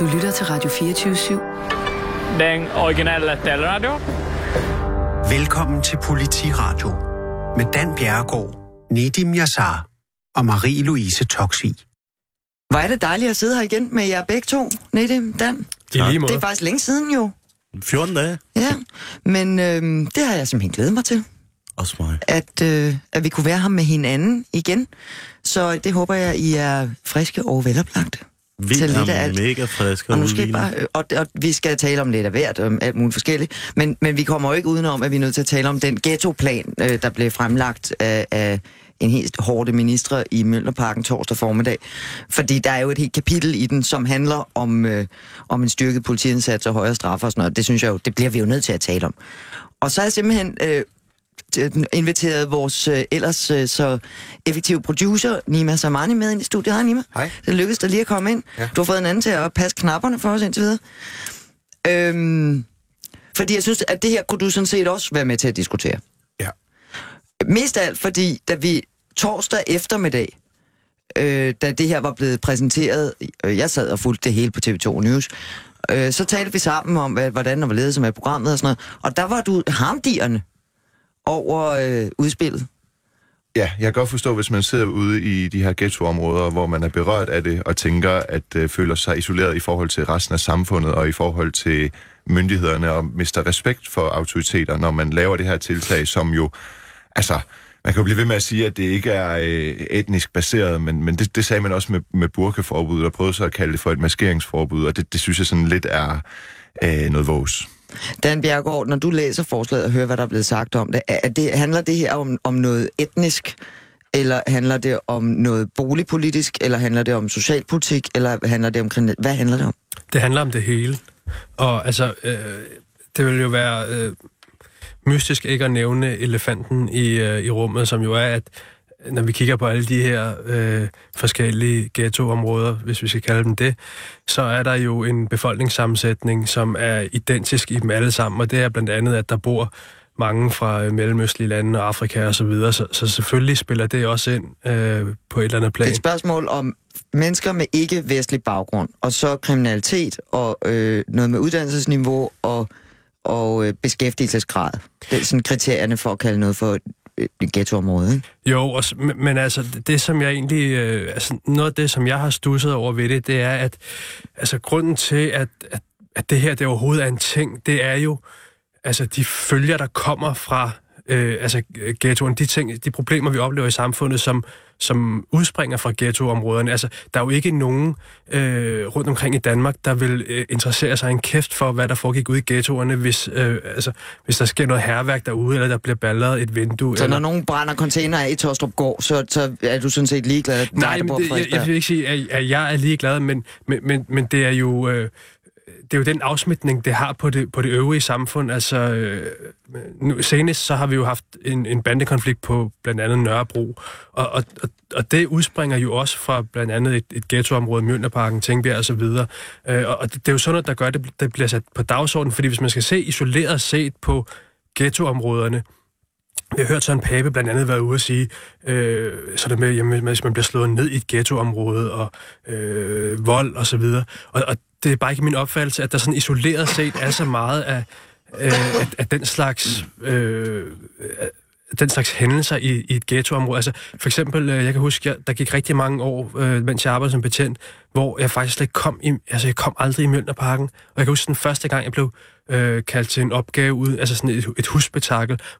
Du lytter til Radio 24-7. Den originale taleradio. Velkommen til Politiradio med Dan Bjerregaard, Nedim Yassar og Marie-Louise Toksvig. Hvor er det dejligt at sidde her igen med jer begge to, Nedim, Dan. I lige måde. Det er faktisk længe siden jo. 14 dage. Ja, men øh, det har jeg simpelthen glædet mig til, Også mig. at, øh, at vi kunne være her med hinanden igen. Så det håber jeg, I er friske og veloplagte. Vi Til lidt af er alt. mega friske Og, nu skal bare, øh, og, og vi skal tale om lidt af hvert, om alt muligt forskelligt. Men, men vi kommer jo ikke udenom, at vi er nødt til at tale om den ghettoplan, øh, der blev fremlagt af, af en helt hårde ministre i Møllerparken torsdag formiddag. Fordi der er jo et helt kapitel i den, som handler om, øh, om en styrket politiindsats og højere straffer og sådan noget. Det synes jeg jo, det bliver vi jo nødt til at tale om. Og så er jeg simpelthen øh, inviteret vores øh, ellers øh, så effektive producer, Nima Samani, med ind i studiet. Hej Nima. Hej. Det lykkedes dig lige at komme ind. Ja. Du har fået en anden til at passe knapperne for os indtil videre. Øhm, fordi jeg synes, at det her kunne du sådan set også være med til at diskutere. Ja. Mest af alt, fordi da vi torsdag eftermiddag, øh, da det her var blevet præsenteret, øh, jeg sad og fulgte det hele på TV2 News, øh, så talte vi sammen om, hvad, hvordan og hvorledes med programmet og sådan noget. Og der var du harmdierne over øh, udspillet. Ja, jeg kan godt forstå, hvis man sidder ude i de her ghettoområder, hvor man er berørt af det, og tænker, at øh, føler sig isoleret i forhold til resten af samfundet, og i forhold til myndighederne, og mister respekt for autoriteter, når man laver det her tiltag, som jo, altså, man kan jo blive ved med at sige, at det ikke er øh, etnisk baseret, men, men det, det sagde man også med, med burkeforbuddet, og prøvede så at kalde det for et maskeringsforbud, og det, det synes jeg sådan lidt er øh, noget vores. Dan Bjergård, når du læser forslaget og hører, hvad der er blevet sagt om det, er det handler det her om, om noget etnisk, eller handler det om noget boligpolitisk, eller handler det om socialpolitik, eller handler det om kriminalitet? Hvad handler det om? Det handler om det hele. Og altså, øh, det vil jo være øh, mystisk ikke at nævne elefanten i, øh, i rummet, som jo er, at når vi kigger på alle de her øh, forskellige ghettoområder, hvis vi skal kalde dem det, så er der jo en befolkningssammensætning, som er identisk i dem alle sammen, og det er blandt andet, at der bor mange fra øh, mellemøstlige lande og Afrika og så videre, så, så selvfølgelig spiller det også ind øh, på et eller andet plan. Det er et spørgsmål om mennesker med ikke-vestlig baggrund, og så kriminalitet, og øh, noget med uddannelsesniveau og, og øh, beskæftigelsesgrad. Det er sådan kriterierne for at kalde noget for Øh, ghettoområde, ikke? Jo, og, men, men altså, det- som jeg egentlig, øh, altså noget af det, som jeg har stusset over ved det, det er, at altså, grunden til, at, at, at det her det overhovedet er en ting, det er jo, altså de følger, der kommer fra øh, altså ghettoen, de ting, de problemer, vi oplever i samfundet, som, som udspringer fra ghettoområderne. Altså, der er jo ikke nogen øh, rundt omkring i Danmark, der vil øh, interessere sig en kæft for, hvad der foregik ude i ghettoerne, hvis, øh, altså, hvis der sker noget herværk derude, eller der bliver balleret et vindue. Så eller... når nogen brænder container af i Tostrup Gård, så, så er du sådan set ligeglad, Nej, men bor det, jeg, jeg vil ikke sige, at, at jeg er ligeglad, men, men, men, men det er jo... Øh, det er jo den afsmitning, det har på det, på det øvrige samfund. Altså, øh, nu, senest så har vi jo haft en, en bandekonflikt på blandt andet Nørrebro, og, og, og, og det udspringer jo også fra blandt andet et, et ghettoområde, Mjølnerparken, Tænkbjerg osv. Øh, og det, det er jo sådan noget, der gør, at det, det bliver sat på dagsordenen, fordi hvis man skal se isoleret set på ghettoområderne, vi har hørt Søren Pape blandt andet være ude og sige, øh, så med, jamen, hvis man bliver slået ned i et ghettoområde, og øh, vold og så videre. Og, og det er bare ikke min opfattelse, at der sådan isoleret set er så meget af, øh, af, af den slags... Øh, øh, den slags hændelser i, i et ghettoområde. Altså, for eksempel, øh, jeg kan huske, jeg, der gik rigtig mange år, øh, mens jeg arbejdede som betjent, hvor jeg faktisk slet ikke kom i, altså jeg kom aldrig i Mjølnerparken. Og jeg kan huske den første gang, jeg blev øh, kaldt til en opgave ud, altså sådan et, et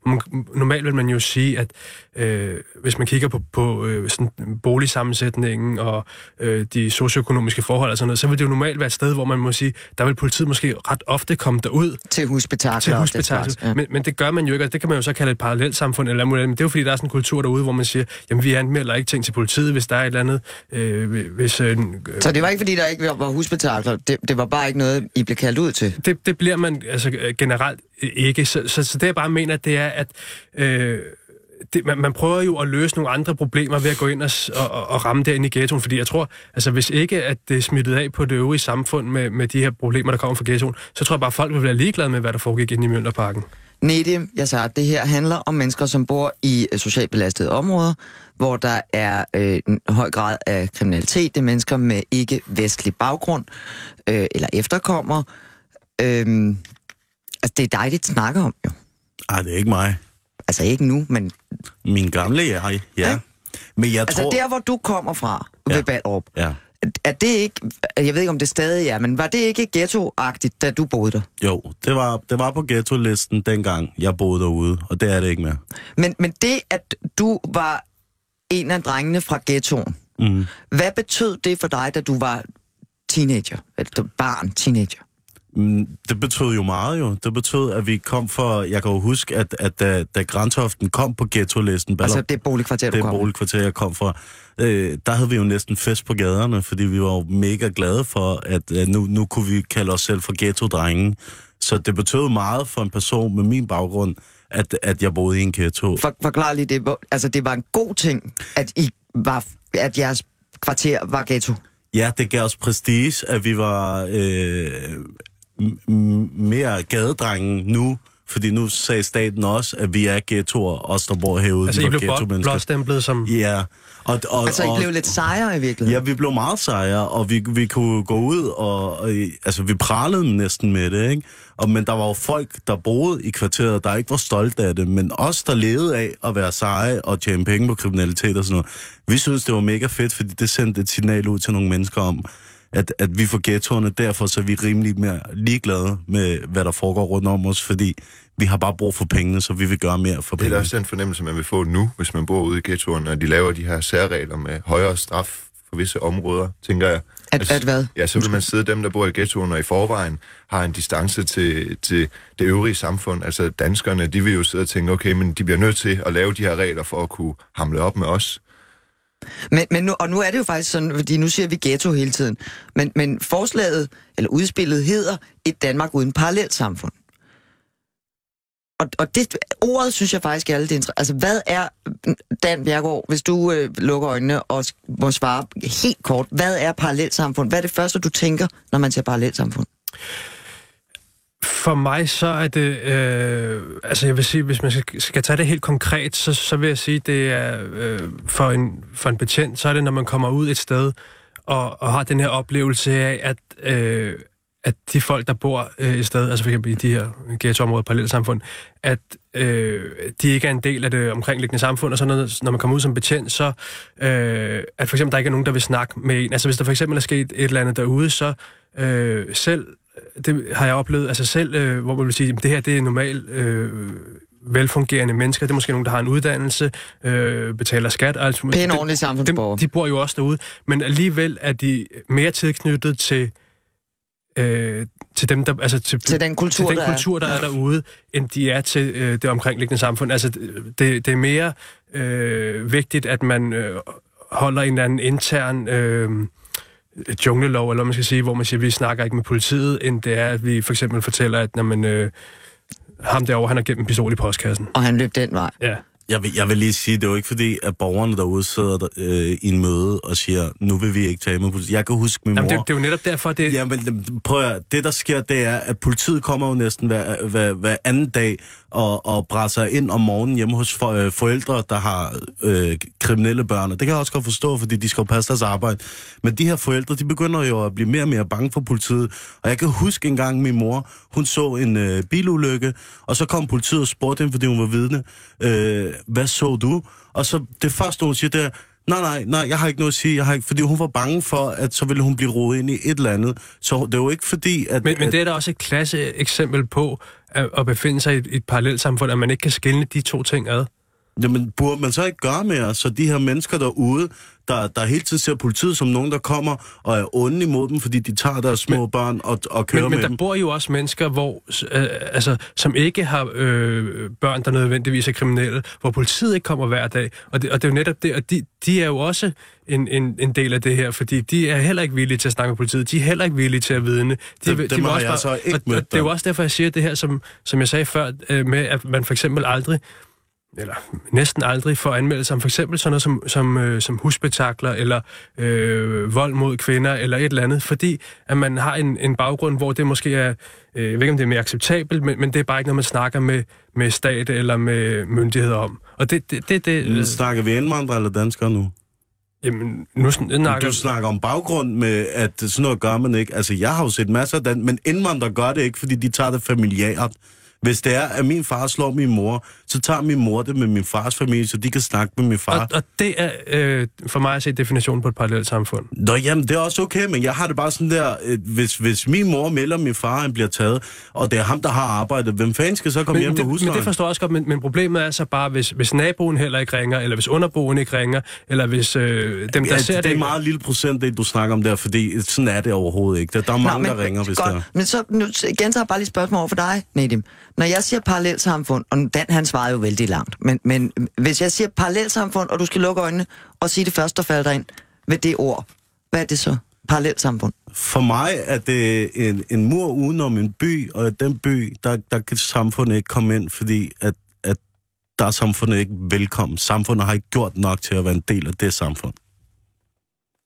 Man, normalt vil man jo sige, at øh, hvis man kigger på, på øh, sådan boligsammensætningen og øh, de socioøkonomiske forhold og sådan noget, så vil det jo normalt være et sted, hvor man må sige, der vil politiet måske ret ofte komme derud Til husbetakler. til husbetakkel. Ja. Men, men det gør man jo ikke, og det kan man jo så kalde et parallelt samfund eller andet, men det er jo fordi, der er sådan en kultur derude, hvor man siger, jamen vi anmelder ikke ting til politiet, hvis der er et eller andet, øh, hvis... Øh, Så det var ikke, fordi der ikke var husbetakler. Det, det var bare ikke noget, I blev kaldt ud til. det, det bliver man altså øh, generelt øh, ikke. Så, så, så det jeg bare mener, det er, at øh, det, man, man prøver jo at løse nogle andre problemer ved at gå ind og, og, og, ramme derinde i ghettoen, fordi jeg tror, altså hvis ikke at det er smittet af på det øvrige samfund med, med de her problemer, der kommer fra ghettoen, så tror jeg bare, at folk vil være ligeglade med, hvad der foregik inde i Mjølnerparken. Nedim, jeg sagde, det her handler om mennesker, som bor i øh, socialt belastede områder, hvor der er øh, en høj grad af kriminalitet. Det er mennesker med ikke-vestlig baggrund øh, eller efterkommer. Øh, altså, det er dig, det snakker om, jo. Ej, det er ikke mig. Altså, ikke nu, men Min gamle jeg, ja. Ja. Men jeg altså, tror... der, hvor du kommer fra Ja. ved Ballerup, Ja. er det ikke, jeg ved ikke, om det stadig er, men var det ikke ghetto-agtigt, da du boede der? Jo, det var, det var på ghetto-listen dengang, jeg boede derude, og det er det ikke mere. Men, men det, at du var en af drengene fra ghettoen, Mm. hvad betød det for dig, da du var teenager? Eller barn, teenager? Mm, Det betød jo meget jo. Det betød, at vi kom for... Jeg kan jo huske, at, at da, da Grantoften kom på ghetto-listen, Altså det boligkvarter, du det kom i. boligkvarter, jeg kom fra, øh, der havde vi jo næsten fest på gaderne, fordi vi var jo mega glade for, at øh, nu, nu kunne vi kalde os selv for ghetto-drenge. Så det betød meget for en person med min baggrund, at, at jeg boede i en ghetto. For, forklar lige det. Altså, det var en god ting, at, I var, at jeres kvarter var ghetto. Ja, det gav os prestige, at vi var øh, mere gadedrenge nu, fordi nu sagde staten også, at vi er ghettoer, os der bor herude. Altså, vi I blev blot, blåstemplet som... Ja. Og, og, Altså, I og, blev lidt sejere i virkeligheden. Ja, vi blev meget sejre, og vi, vi kunne gå ud, og, og altså, vi pralede næsten med det, ikke? Og, men der var jo folk, der boede i kvarteret, der ikke var stolte af det, men os, der levede af at være seje og tjene penge på kriminalitet og sådan noget, vi synes, det var mega fedt, fordi det sendte et signal ud til nogle mennesker om, at, at vi får ghettoerne, derfor så er vi rimelig mere ligeglade med, hvad der foregår rundt om os, fordi vi har bare brug for pengene, så vi vil gøre mere for Det er pengene. også den fornemmelse, man vil få nu, hvis man bor ude i ghettoen, når de laver de her særregler med højere straf for visse områder, tænker jeg. At, at hvad? Ja, så vil man sidde dem, der bor i ghettoen og i forvejen har en distance til, til det øvrige samfund. Altså danskerne, de vil jo sidde og tænke, okay, men de bliver nødt til at lave de her regler for at kunne hamle op med os. Men, men nu, og nu er det jo faktisk sådan, fordi nu siger vi ghetto hele tiden, men, men forslaget, eller udspillet, hedder Et Danmark uden parallelt samfund. Og, og det ordet synes jeg faktisk er lidt interessant. Altså, hvad er, Dan Bjergård, hvis du øh, lukker øjnene og må svare helt kort, hvad er parallelt samfund? Hvad er det første, du tænker, når man siger parallelt samfund? For mig så er det, øh, altså jeg vil sige, hvis man skal, skal tage det helt konkret, så, så vil jeg sige, det er øh, for, en, for en betjent, så er det, når man kommer ud et sted og, og har den her oplevelse af, at, øh, at de folk, der bor øh, et sted, altså for eksempel i de her ghettoområder, parallelle samfund, at øh, de ikke er en del af det omkringliggende samfund, og sådan noget, når man kommer ud som betjent, så øh, at for eksempel der ikke er nogen, der vil snakke med en. Altså hvis der for eksempel er sket et eller andet derude, så øh, selv det har jeg oplevet, altså selv, øh, hvor man vil sige, at det her det er normalt øh, velfungerende mennesker. Det er måske nogen, der har en uddannelse, øh, betaler skat og alt muligt. Pæne Det- ordentlige samfundsborgere. dem, de bor jo også derude, men alligevel er de mere tilknyttet til, øh, til dem, der, altså til, Til den kultur, til den der er. kultur, der er derude, end de er til øh, det omkringliggende samfund. Altså, det, det er mere øh, vigtigt, at man øh, holder en eller anden intern øh, junglelov, eller man skal sige, hvor man siger, at vi snakker ikke med politiet, end det er, at vi for eksempel fortæller, at når man, øh, ham derovre, han har gemt en pistol i postkassen. Og han løb den vej. Ja. Jeg vil, jeg vil lige sige, det er jo ikke fordi, at borgerne derude sidder der, øh, i en møde og siger, nu vil vi ikke tage med politiet. Jeg kan huske min Jamen, mor... det, det er jo netop derfor, det, Ja, men prøv at, det der sker, det er, at politiet kommer jo næsten hver, hver, hver anden dag og, og brænder ind om morgenen hjemme hos for, øh, forældre, der har øh, kriminelle børn. Og det kan jeg også godt forstå, fordi de skal jo passe deres arbejde. Men de her forældre, de begynder jo at blive mere og mere bange for politiet. Og jeg kan huske engang, min mor, hun så en øh, bilulykke, og så kom politiet og spurgte hende, fordi hun var vidne, øh, hvad så du? Og så det første, hun siger, det er, Nej, nej, nej, jeg har ikke noget at sige. Jeg har ikke, fordi hun var bange for, at så ville hun blive rodet ind i et eller andet. Så det er jo ikke fordi, at... Men, men det er da også et klasse eksempel på at, at befinde sig i et, et parallelt samfund, at man ikke kan skille de to ting ad. Jamen, burde man så ikke gøre mere, så de her mennesker derude, der, der hele tiden ser politiet som nogen, der kommer og er onde imod dem, fordi de tager deres små men, børn og, og kører Men, men med der dem. bor jo også mennesker, hvor, øh, altså, som ikke har øh, børn, der nødvendigvis er kriminelle, hvor politiet ikke kommer hver dag. Og det, og det er jo netop det, og de, de er jo også en, en, en del af det her, fordi de er heller ikke villige til at snakke med politiet. De er heller ikke villige til at vidne. De, Dem- de dem har også jeg så ikke og, mødt og det er jo der. også derfor, jeg siger det her, som, som jeg sagde før, øh, med at man for eksempel aldrig eller næsten aldrig får anmeldelser om for eksempel sådan noget som, som, øh, som husspektakler, eller øh, vold mod kvinder, eller et eller andet, fordi at man har en, en baggrund, hvor det måske er, øh, jeg ved ikke om det er mere acceptabelt, men, men det er bare ikke noget, man snakker med, med stat eller med myndigheder om. Og det, det, det, det Mm. Snakker vi indvandrere eller danskere nu? jamen, nu snakker Du snakker om baggrund med, at sådan noget gør man ikke. Altså, jeg har jo set masser af dan- men indvandrere gør det ikke, fordi de tager det familiært. Hvis det er, at min far slår min mor, så tager min mor det med min fars familie, så de kan snakke med min far. og, og det er øh, for mig at se definitionen på et parallelt samfund. Nå, jamen, det er også okay, men jeg har det bare sådan der, øh, hvis, hvis min mor melder min far, han bliver taget, og det er ham, der har arbejdet, hvem fanden skal så komme hjem Men med det, men huslejen? det forstår jeg også godt, men, men problemet er så bare, hvis, hvis naboen heller ikke ringer, eller hvis underboen ikke ringer, eller hvis øh, dem, der ja, ser det, det... er en meget lille procent, det du snakker om der, fordi sådan er det overhovedet ikke. Der, der er mange, der ringer, hvis godt, der Men så nu gentager jeg bare lige spørgsmål over for dig, Nedim. Når jeg siger parallelsamfund, og Dan han svarede jo vældig langt, men, men hvis jeg siger parallelsamfund, og du skal lukke øjnene og sige det første, der falder ind ved det ord, hvad er det så? Parallelsamfund. For mig er det en, en mur udenom en by, og i den by, der, der kan samfundet ikke komme ind, fordi at, at der er samfundet ikke velkommen. Samfundet har ikke gjort nok til at være en del af det samfund.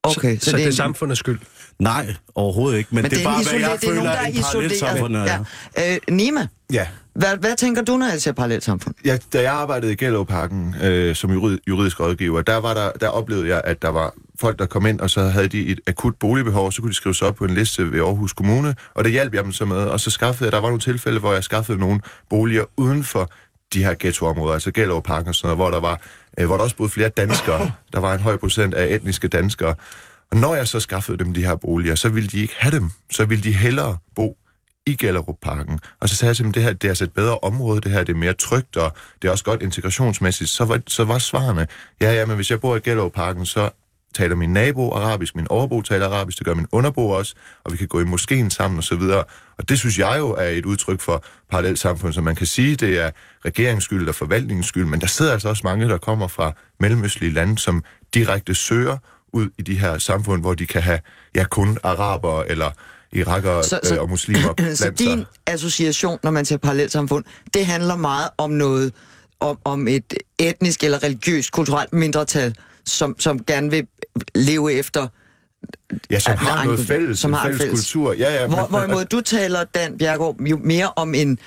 Okay, så, så det er en- samfundets skyld. Nej, overhovedet ikke. Men, Men det er bare, hvad jeg isoleret- det er nogen, føler, der er at en parallelsamfund er. isoleret. Ja. Øh, Nima, Ja. Hvad, hvad tænker du, når jeg siger parallelsamfund? Ja, da jeg arbejdede i Gellerup-parken øh, som jurid, juridisk rådgiver, der, var der, der oplevede jeg, at der var folk, der kom ind, og så havde de et akut boligbehov, så kunne de skrive sig op på en liste ved Aarhus Kommune, og det hjalp jeg dem så med. Og så skaffede jeg, der var nogle tilfælde, hvor jeg skaffede nogle boliger uden for de her ghettoområder, altså Gellerup-parken og sådan noget, hvor der var, øh, hvor der også boede flere danskere. Der var en høj procent af etniske danskere. Og når jeg så skaffede dem de her boliger, så ville de ikke have dem. Så ville de hellere bo i Gellerup-parken. Og så sagde jeg til dem, det her det er altså et bedre område, det her det er mere trygt, og det er også godt integrationsmæssigt. Så var, så var svarene, ja, ja, men hvis jeg bor i Gellerup-parken, så taler min nabo arabisk, min overbo taler arabisk, det gør min underbo også, og vi kan gå i moskeen sammen og så videre. Og det synes jeg jo er et udtryk for parallelt samfund, så man kan sige, det er regeringens skyld og forvaltningens skyld, men der sidder altså også mange, der kommer fra mellemøstlige lande, som direkte søger ud i de her samfund, hvor de kan have, ja, kun araber eller irakere Så- så, så- øh, og muslimer blandt Så din sig. association, når man siger parallelsamfund, det handler meget om noget, om, om et etnisk eller religiøst, kulturelt mindretal, som, som gerne vil leve efter, Ja, som har noget fælles, som har fælles, fælles- kultur. Ja, ja, hvor, men- hvorimod du taler, Dan Bjergaard, jo mere om en,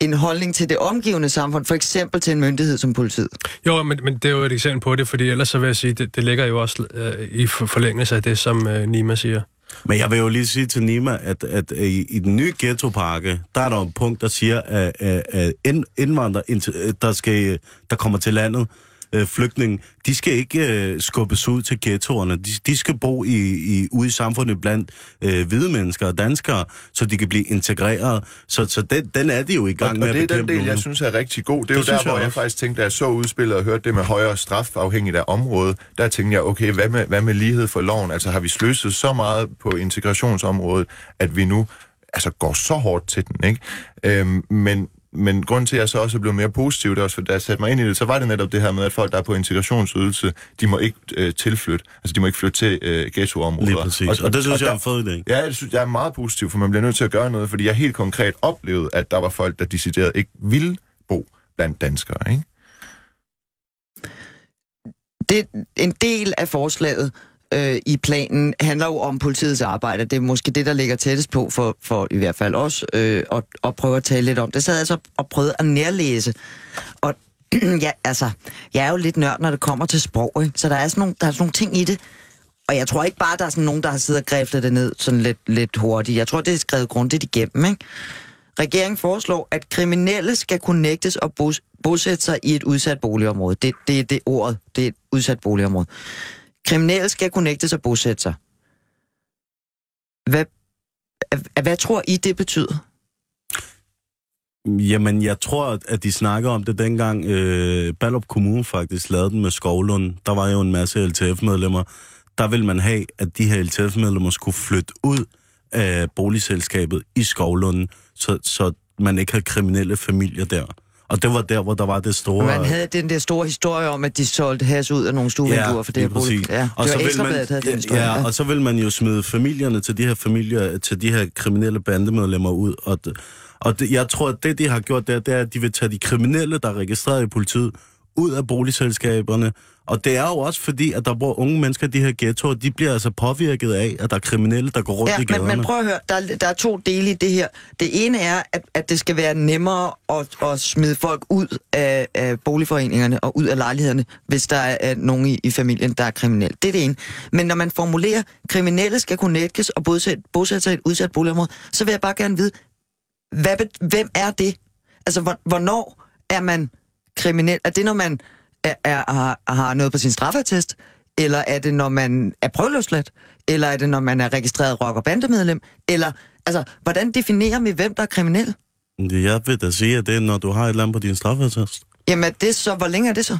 en holdning til det omgivende samfund, for eksempel til en myndighed som politiet. Jo, men, men det er jo et eksempel på det, fordi ellers så vil jeg sige, det, det ligger jo også øh, i for- forlængelse af det, som øh, Nima siger. Men jeg vil jo lige sige til Nima, at, at i, i den nye ghettopakke, der er der et punkt, der siger, at, at, at indvandrere, der, skal, der kommer til landet, øh, flygtninge, de skal ikke øh, skubbes ud til ghettoerne. De, de skal bo i, i, ude i samfundet blandt øh, hvide mennesker og danskere, så de kan blive integreret. Så, så den, den er de jo i gang Og, med og det er den del, jeg synes er rigtig god. Det er Det jo der, hvor jeg jeg faktisk tænkte, da jeg så udspillet og hørte det med højere straf afhængigt af området, der tænkte jeg, okay, hvad med, hvad med lighed for loven? Altså har vi sløset så meget på integrationsområdet, at vi nu altså, går så hårdt til den, ikke? Øhm, men, men grunden til, at jeg så også er blevet mere positiv, det er også, for da jeg satte mig ind i det, så var det netop det her med, at folk, der er på integrationsydelse, de må ikke øh, tilflytte. Altså, de må ikke flytte til øh, ghettoområder. Lige præcis. Og, og det synes jeg er en fed idé. Ja, jeg synes, jeg er meget positiv, for man bliver nødt til at gøre noget, fordi jeg helt konkret oplevede, at der var folk, der decideret ikke ville bo blandt danskere, ikke? det, en del af forslaget øh, i planen handler jo om politiets arbejde. Det er måske det, der ligger tættest på for, for i hvert fald os øh, at, at prøve at tale lidt om. Det sad jeg så og prøvede at nærlæse. Og ja, altså, jeg er jo lidt nørd, når det kommer til sprog, ikke? så der er, sådan nogle, der er sådan nogle ting i det. Og jeg tror ikke bare, der er sådan nogen, der har siddet og græftet det ned sådan lidt, lidt hurtigt. Jeg tror, det er skrevet grundigt igennem. Ikke? Regeringen foreslår, at kriminelle skal kunne nægtes at bos- bosætte sig i et udsat boligområde. Det, det er det ordet. Det er et udsat boligområde. Kriminelle skal kunne nægtes at bosætte sig. Hvad, hvad, hvad tror I, det betyder? Jamen, jeg tror, at de snakker om det dengang øh, Ballup Kommune faktisk lavede den med Skovlund. Der var jo en masse LTF-medlemmer. Der vil man have, at de her LTF-medlemmer skulle flytte ud af boligselskabet i Skovlunden, så, så man ikke havde kriminelle familier der. Og det var der, hvor der var det store... Man havde den der store historie om, at de solgte has ud af nogle stuevinduer for det her bolig. Ja, det og så vil ekstrabladet, havde den ja, historie. ja, og så vil man jo smide familierne til de her familier, til de her kriminelle bandemedlemmer ud. Og, og det, jeg tror, at det, de har gjort der, det er, at de vil tage de kriminelle, der er registreret i politiet, ud af boligselskaberne. Og det er jo også fordi, at der bor unge mennesker i de her ghettoer, de bliver altså påvirket af, at der er kriminelle, der går rundt Ja, i gaderne. men, men prøv at høre, der, er- der er to dele i det her. Det ene er, at, at det skal være nemmere at, at smide folk ud af, af boligforeningerne og ud af lejlighederne, hvis der er, er nogen i, i familien, der er kriminel. Det er det ene. Men når man formulerer, kriminelle skal kunne nætkes og bosætte, bosætte sig i et udsat boligområde, så vil jeg bare gerne vide, hvad, hvem er det? Altså, hvor- hvornår er man kriminel? Er det, når man er, er, har, har noget på sin straffetest? Eller er det, når man er prøveløsladt? Eller er det, når man er registreret rock- og bandemedlem? Eller, altså, hvordan definerer vi, hvem der er kriminel? Jeg vil da sige, at det er, når du har et eller andet på din straffetest. Jamen, er det så, hvor længe er det så?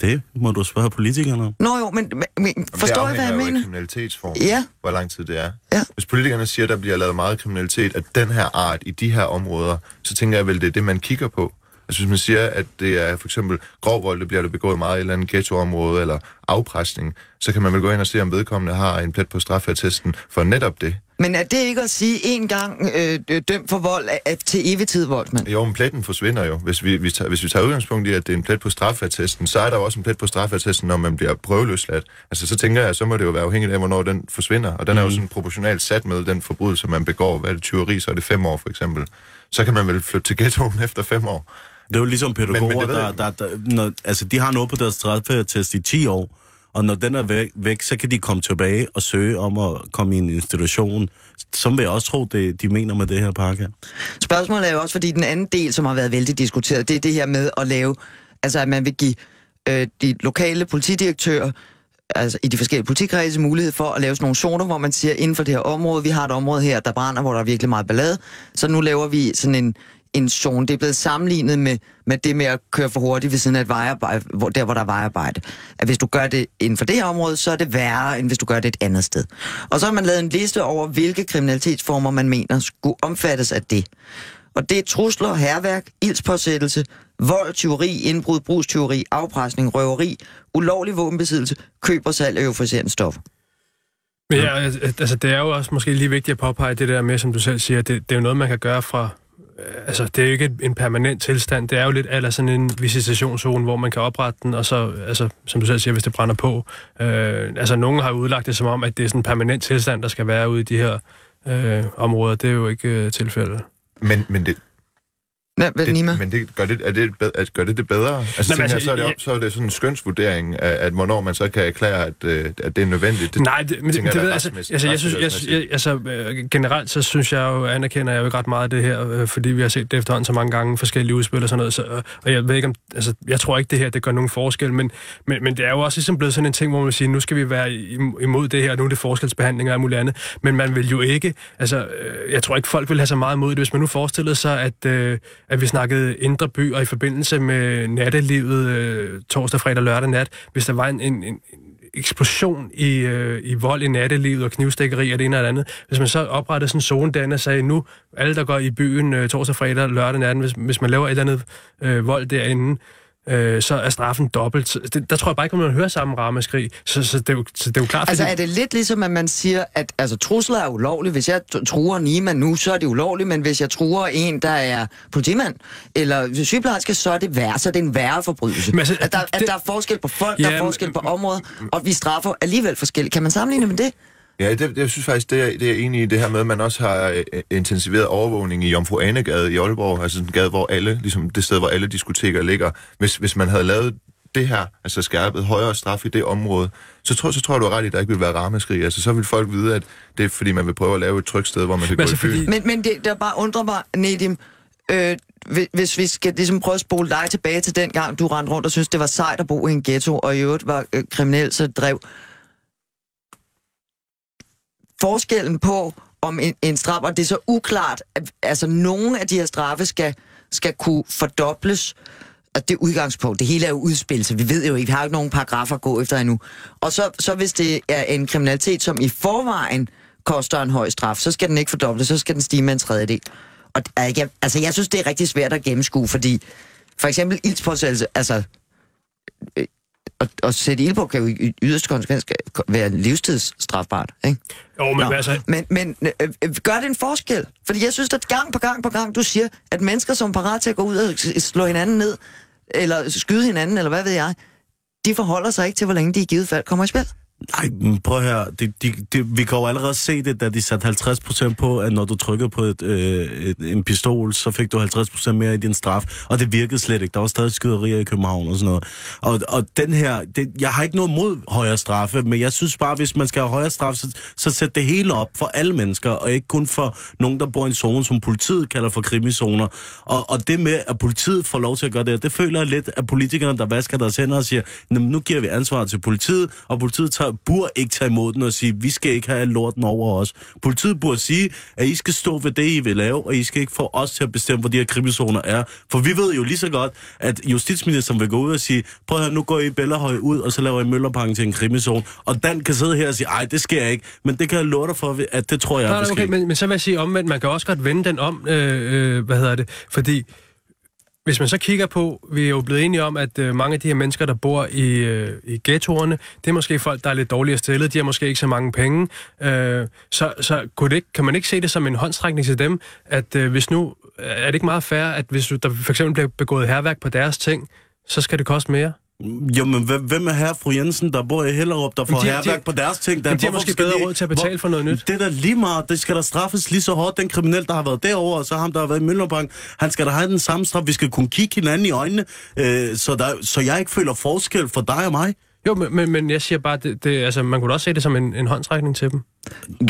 Det må du spørge politikerne om. Nå jo, men, men, forstår I, hvad jeg mener? kriminalitetsform, Ja. hvor lang tid det er. Ja. Hvis politikerne siger, at der bliver lavet meget kriminalitet af den her art i de her områder, så tænker jeg vel, det er det, man kigger på. Altså hvis man siger, at det er for eksempel grov vold, det bliver der begået meget i et eller andet ghettoområde, eller afpresning, så kan man vel gå ind og se, om vedkommende har en plet på straffertesten for netop det. Men er det ikke at sige, en gang øh, dømt for vold er, er til evig tid voldsmand? Jo, men pletten forsvinder jo. Hvis vi, vi tager, hvis vi tager udgangspunkt i, at det er en plet på straffertesten, så er der jo også en plet på straffertesten, når man bliver prøveløsladt. Altså så tænker jeg, så må det jo være afhængigt af, hvornår den forsvinder. Og den er jo sådan proportionalt sat med den forbrydelse, man begår. Hvad er det, tyveri, så er det fem år for eksempel. Så kan man vel flytte til ghettoen efter fem år. Det er jo ligesom pædagoger, Men- men der, jeg- der, der, når, altså de har noget på deres straffetest i 10 år, og når den er væk, væk, så kan de komme tilbage og søge om at komme i en institution. Så vil jeg også tro, det de mener med det her pakke. Spørgsmålet er jo også, fordi den anden del, som har været vældig diskuteret, det er det her med at lave, altså at man vil give øh, de lokale politidirektører, altså i de forskellige politikredse, mulighed for at lave sådan nogle zoner, hvor man siger, inden for det her område, vi har et område her, der brænder, hvor der er virkelig meget ballade, så nu laver vi sådan en, en zone. Det er blevet sammenlignet med, med det med at køre for hurtigt ved siden af et vejarbejde, hvor, der hvor der er vejarbejde. At hvis du gør det inden for det her område, så er det værre, end hvis du gør det et andet sted. Og så har man lavet en liste over, hvilke kriminalitetsformer man mener skulle omfattes af det. Og det er trusler, herværk, ildspåsættelse, vold, tyveri, indbrud, brugstyveri, afpresning, røveri, ulovlig våbenbesiddelse, køb og salg af euforiserende stoffer. Men ja, altså, det er jo også måske lige vigtigt at påpege det der med, som du selv siger, det, det er jo noget, man kan gøre fra... Altså, det er jo ikke en permanent tilstand. Det er jo lidt eller sådan en visitationszone, hvor man kan oprette den, og så, altså, som du selv siger, hvis det brænder på. Øh, altså, nogen har udlagt det som om, at det er sådan en permanent tilstand, der skal være ude i de her øh, områder. Det er jo ikke øh, tilfældet. Men, men det, hvad, hvad, Nima? det, men det, gør, det, er det, bedre, at gør det det bedre? Altså, Nå, men tænker, altså, jeg, så, er det, op- så er det sådan en skønsvurdering af, at hvornår man så kan erklære, at, øh, at det er nødvendigt. Det, Nej, det, men det, tænker det ved, altså, altså, jeg synes, jeg, jeg, altså, øh, generelt så synes jeg jo, anerkender jeg jo ikke ret meget af det her, øh, fordi vi har set det efterhånden så mange gange, forskellige udspil og sådan noget, så, og jeg ved ikke om, altså, jeg tror ikke det her, det gør nogen forskel, men, men, men det er jo også ligesom blevet sådan en ting, hvor man siger, nu skal vi være im- imod det her, nu er det forskelsbehandling og alt muligt andet, men man vil jo ikke, altså, jeg tror ikke folk vil have så meget imod det, hvis man nu forestillede sig, at, øh, at vi snakkede indre by, og i forbindelse med nattelivet øh, torsdag, fredag, lørdag nat, hvis der var en, en, en eksplosion i, øh, i vold i nattelivet og knivstikkeri og det ene og det andet. Hvis man så oprettede sådan en zone derinde og sagde, nu alle, der går i byen øh, torsdag, fredag, lørdag natten, hvis, hvis man laver et eller andet øh, vold derinde, øh, så er straffen dobbelt. Så Det, der tror jeg bare ikke, at man hører samme rammeskrig. Så, så, det, er jo, så det er jo klart, Altså fordi- er det lidt ligesom, at man siger, at altså, trusler er ulovlige. Hvis jeg truer Nima nu, så er det ulovligt, men hvis jeg truer en, der er politimand eller sygeplejerske, så er det værre, så er det en værre forbrydelse. Men altså, at, der, at det- der er forskel på folk, der Ja, er forskel på områder, og vi straffer alligevel forskelligt. Kan man sammenligne med det? Ja, det, det, jeg synes faktisk, det er, det er enig i det her med, at man også har øh, intensiveret overvågning i Jomfru Anegade i Aalborg, altså en gade, hvor alle, ligesom det sted, hvor alle diskoteker ligger. Hvis, hvis man havde lavet det her, altså skærpet højere straf i det område, så tror, så tror jeg, du ret i, at der ikke vil være rammeskrig. Altså, så vil folk vide, at det er, fordi man vil prøve at lave et trygt sted, hvor man kan Men gå altså, i byen. fordi- Men, men det, der bare undrer mig, Nedim, øh, hvis- hvis vi skal ligesom prøve at spole dig tilbage til den gang, du rendte rundt og synes det var sejt at bo i en ghetto, og i øvrigt var øh, kriminel, så drev. Forskellen på, om en, en straf, og det er så uklart, at altså nogle af de her straffe skal, skal kunne fordobles, at det udgangspunkt. Det hele er jo udspil, så vi ved jo ikke, vi har jo ikke nogen paragrafer at gå efter endnu. Og så, så hvis det er en kriminalitet, som i forvejen koster en høj straf, så skal den ikke fordobles, så skal den stige med en tredjedel. Og jeg, altså, jeg synes, det er rigtig svært at gennemskue, fordi for eksempel ildspåsættelse, altså øh, at, at sætte ild på kan jo i yderste konsekvens være livstidsstrafbart, ikke? Jo, men Nå, altså, men, men øh, øh, gør det en forskel? Fordi jeg synes, at gang på gang på gang, du siger, at mennesker, som er parat til at gå ud og slå hinanden ned, eller skyde hinanden, eller hvad ved jeg, de forholder sig ikke til, hvor længe de i givet fald kommer i spil. Nej, men prøv at høre. De, de, de, vi kan jo allerede se det, da de satte 50% på, at når du trykkede på et, øh, et, en pistol, så fik du 50% mere i din straf. Og det virkede slet ikke. Der var stadig skyderier i København og sådan noget. Og, og den her... Det, jeg har ikke noget mod højere straffe, men jeg synes bare, hvis man skal have højere straf, så, så sæt det hele op for alle mennesker, og ikke kun for nogen, der bor i en zone, som politiet kalder for krimizoner. Og, og det med, at politiet får lov til at gøre det, det føler jeg lidt, at politikerne, der vasker deres hænder og siger, nu giver vi ansvar til politiet, og politiet tager, burde ikke tage imod den og sige, vi skal ikke have lorten over os. Politiet burde sige, at I skal stå ved det, I vil lave, og I skal ikke få os til at bestemme, hvor de her krimizoner er. For vi ved jo lige så godt, at justitsministeren vil gå ud og sige, prøv at høre, nu går I Bellerhøj ud, og så laver I Møllerparken til en krimizone. Og Dan kan sidde her og sige, ej, det sker ikke. Men det kan jeg love dig for, at det tror jeg, Nej, okay, men, men så vil jeg sige omvendt, man kan også godt vende den om, øh, øh, hvad hedder det, fordi hvis man så kigger på, vi er jo blevet enige om, at øh, mange af de her mennesker, der bor i, øh, i ghettoerne, det er måske folk, der er lidt dårligere stillet, de har måske ikke så mange penge. Øh, så så kunne det ikke, kan man ikke se det som en håndstrækning til dem, at øh, hvis nu, er det ikke meget fair, at hvis der for eksempel bliver begået herværk på deres ting, så skal det koste mere? Jo, men hvem, er her fru Jensen, der bor i Hellerup, der får de- de- herværk på deres ting? Men de har måske bedre de- råd til at betale for noget nyt. Det er da lige meget. Det skal der straffes lige så hårdt. Den kriminel, der har været derovre, og så ham, der har været i Møllerbank, han skal da have den samme straf. Vi skal kunne kigge hinanden i øjnene, øh, så, der, så jeg ikke føler forskel for dig og mig. Jo, men, men, men jeg siger bare, det, det, altså, man kunne da også se det som en, en håndtrækning til dem.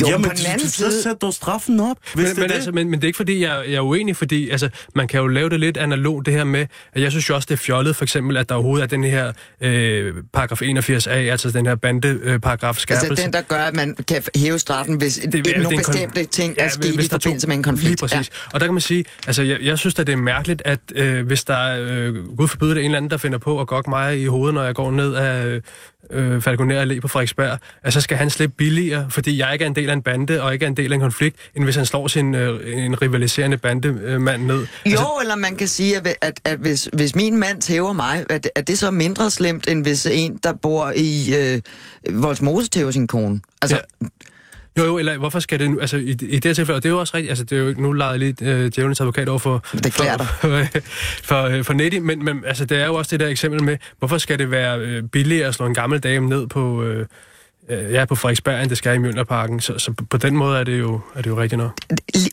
Jo, Jamen, på den anden så side... sæt dog straffen op, hvis Men, det men, er det. altså, men, men det er ikke fordi, jeg, jeg er uenig, fordi altså, man kan jo lave det lidt analog, det her med, at jeg synes jo også, det er fjollet, for eksempel, at der overhovedet er den her øh, paragraf 81a, altså den her bandeparagraf øh, paragraf skærpelse. Altså den, der gør, at man kan hæve straffen, hvis det, er- det, nogle det er en kon- bestemte ting er Ja, sket hvis i der er to- forbindelse med en konflikt. Lige præcis. Ja. Og der kan man sige, altså jeg, jeg synes at det er mærkeligt, at øh, hvis der er, øh, gud forbyde det, en eller anden, der finder på at gokke mig i hovedet, når jeg går ned af øh, Falconer Allé på Frederiksberg, at så skal han slippe billigere, fordi jeg ikke er en del af en bande, og ikke er en del af en konflikt, end hvis han slår sin øh, en rivaliserende bandemand ned. Jo, eller man kan sige, at, at, at hvis, hvis min mand tæver mig, at, at det så mindre slemt, end hvis en, der bor i øh, Voldsmose tæver sin kone. Altså, Ja. Jo, jo, eller hvorfor skal det nu, altså i, i det her tilfælde, og det er jo også rigtigt, altså det er jo ikke, nu jeg lige øh, djævelens advokat over for, Det klæder dig. for, for, øh, for Nettie, men, men altså det er jo også det der eksempel med, hvorfor skal det være øh, billigere at slå en gammel dame ned på, øh, Øh, ja, på Frederiksberg, end det skal i Mjølnerparken, så, så på den måde er det jo, er det jo rigtigt nok.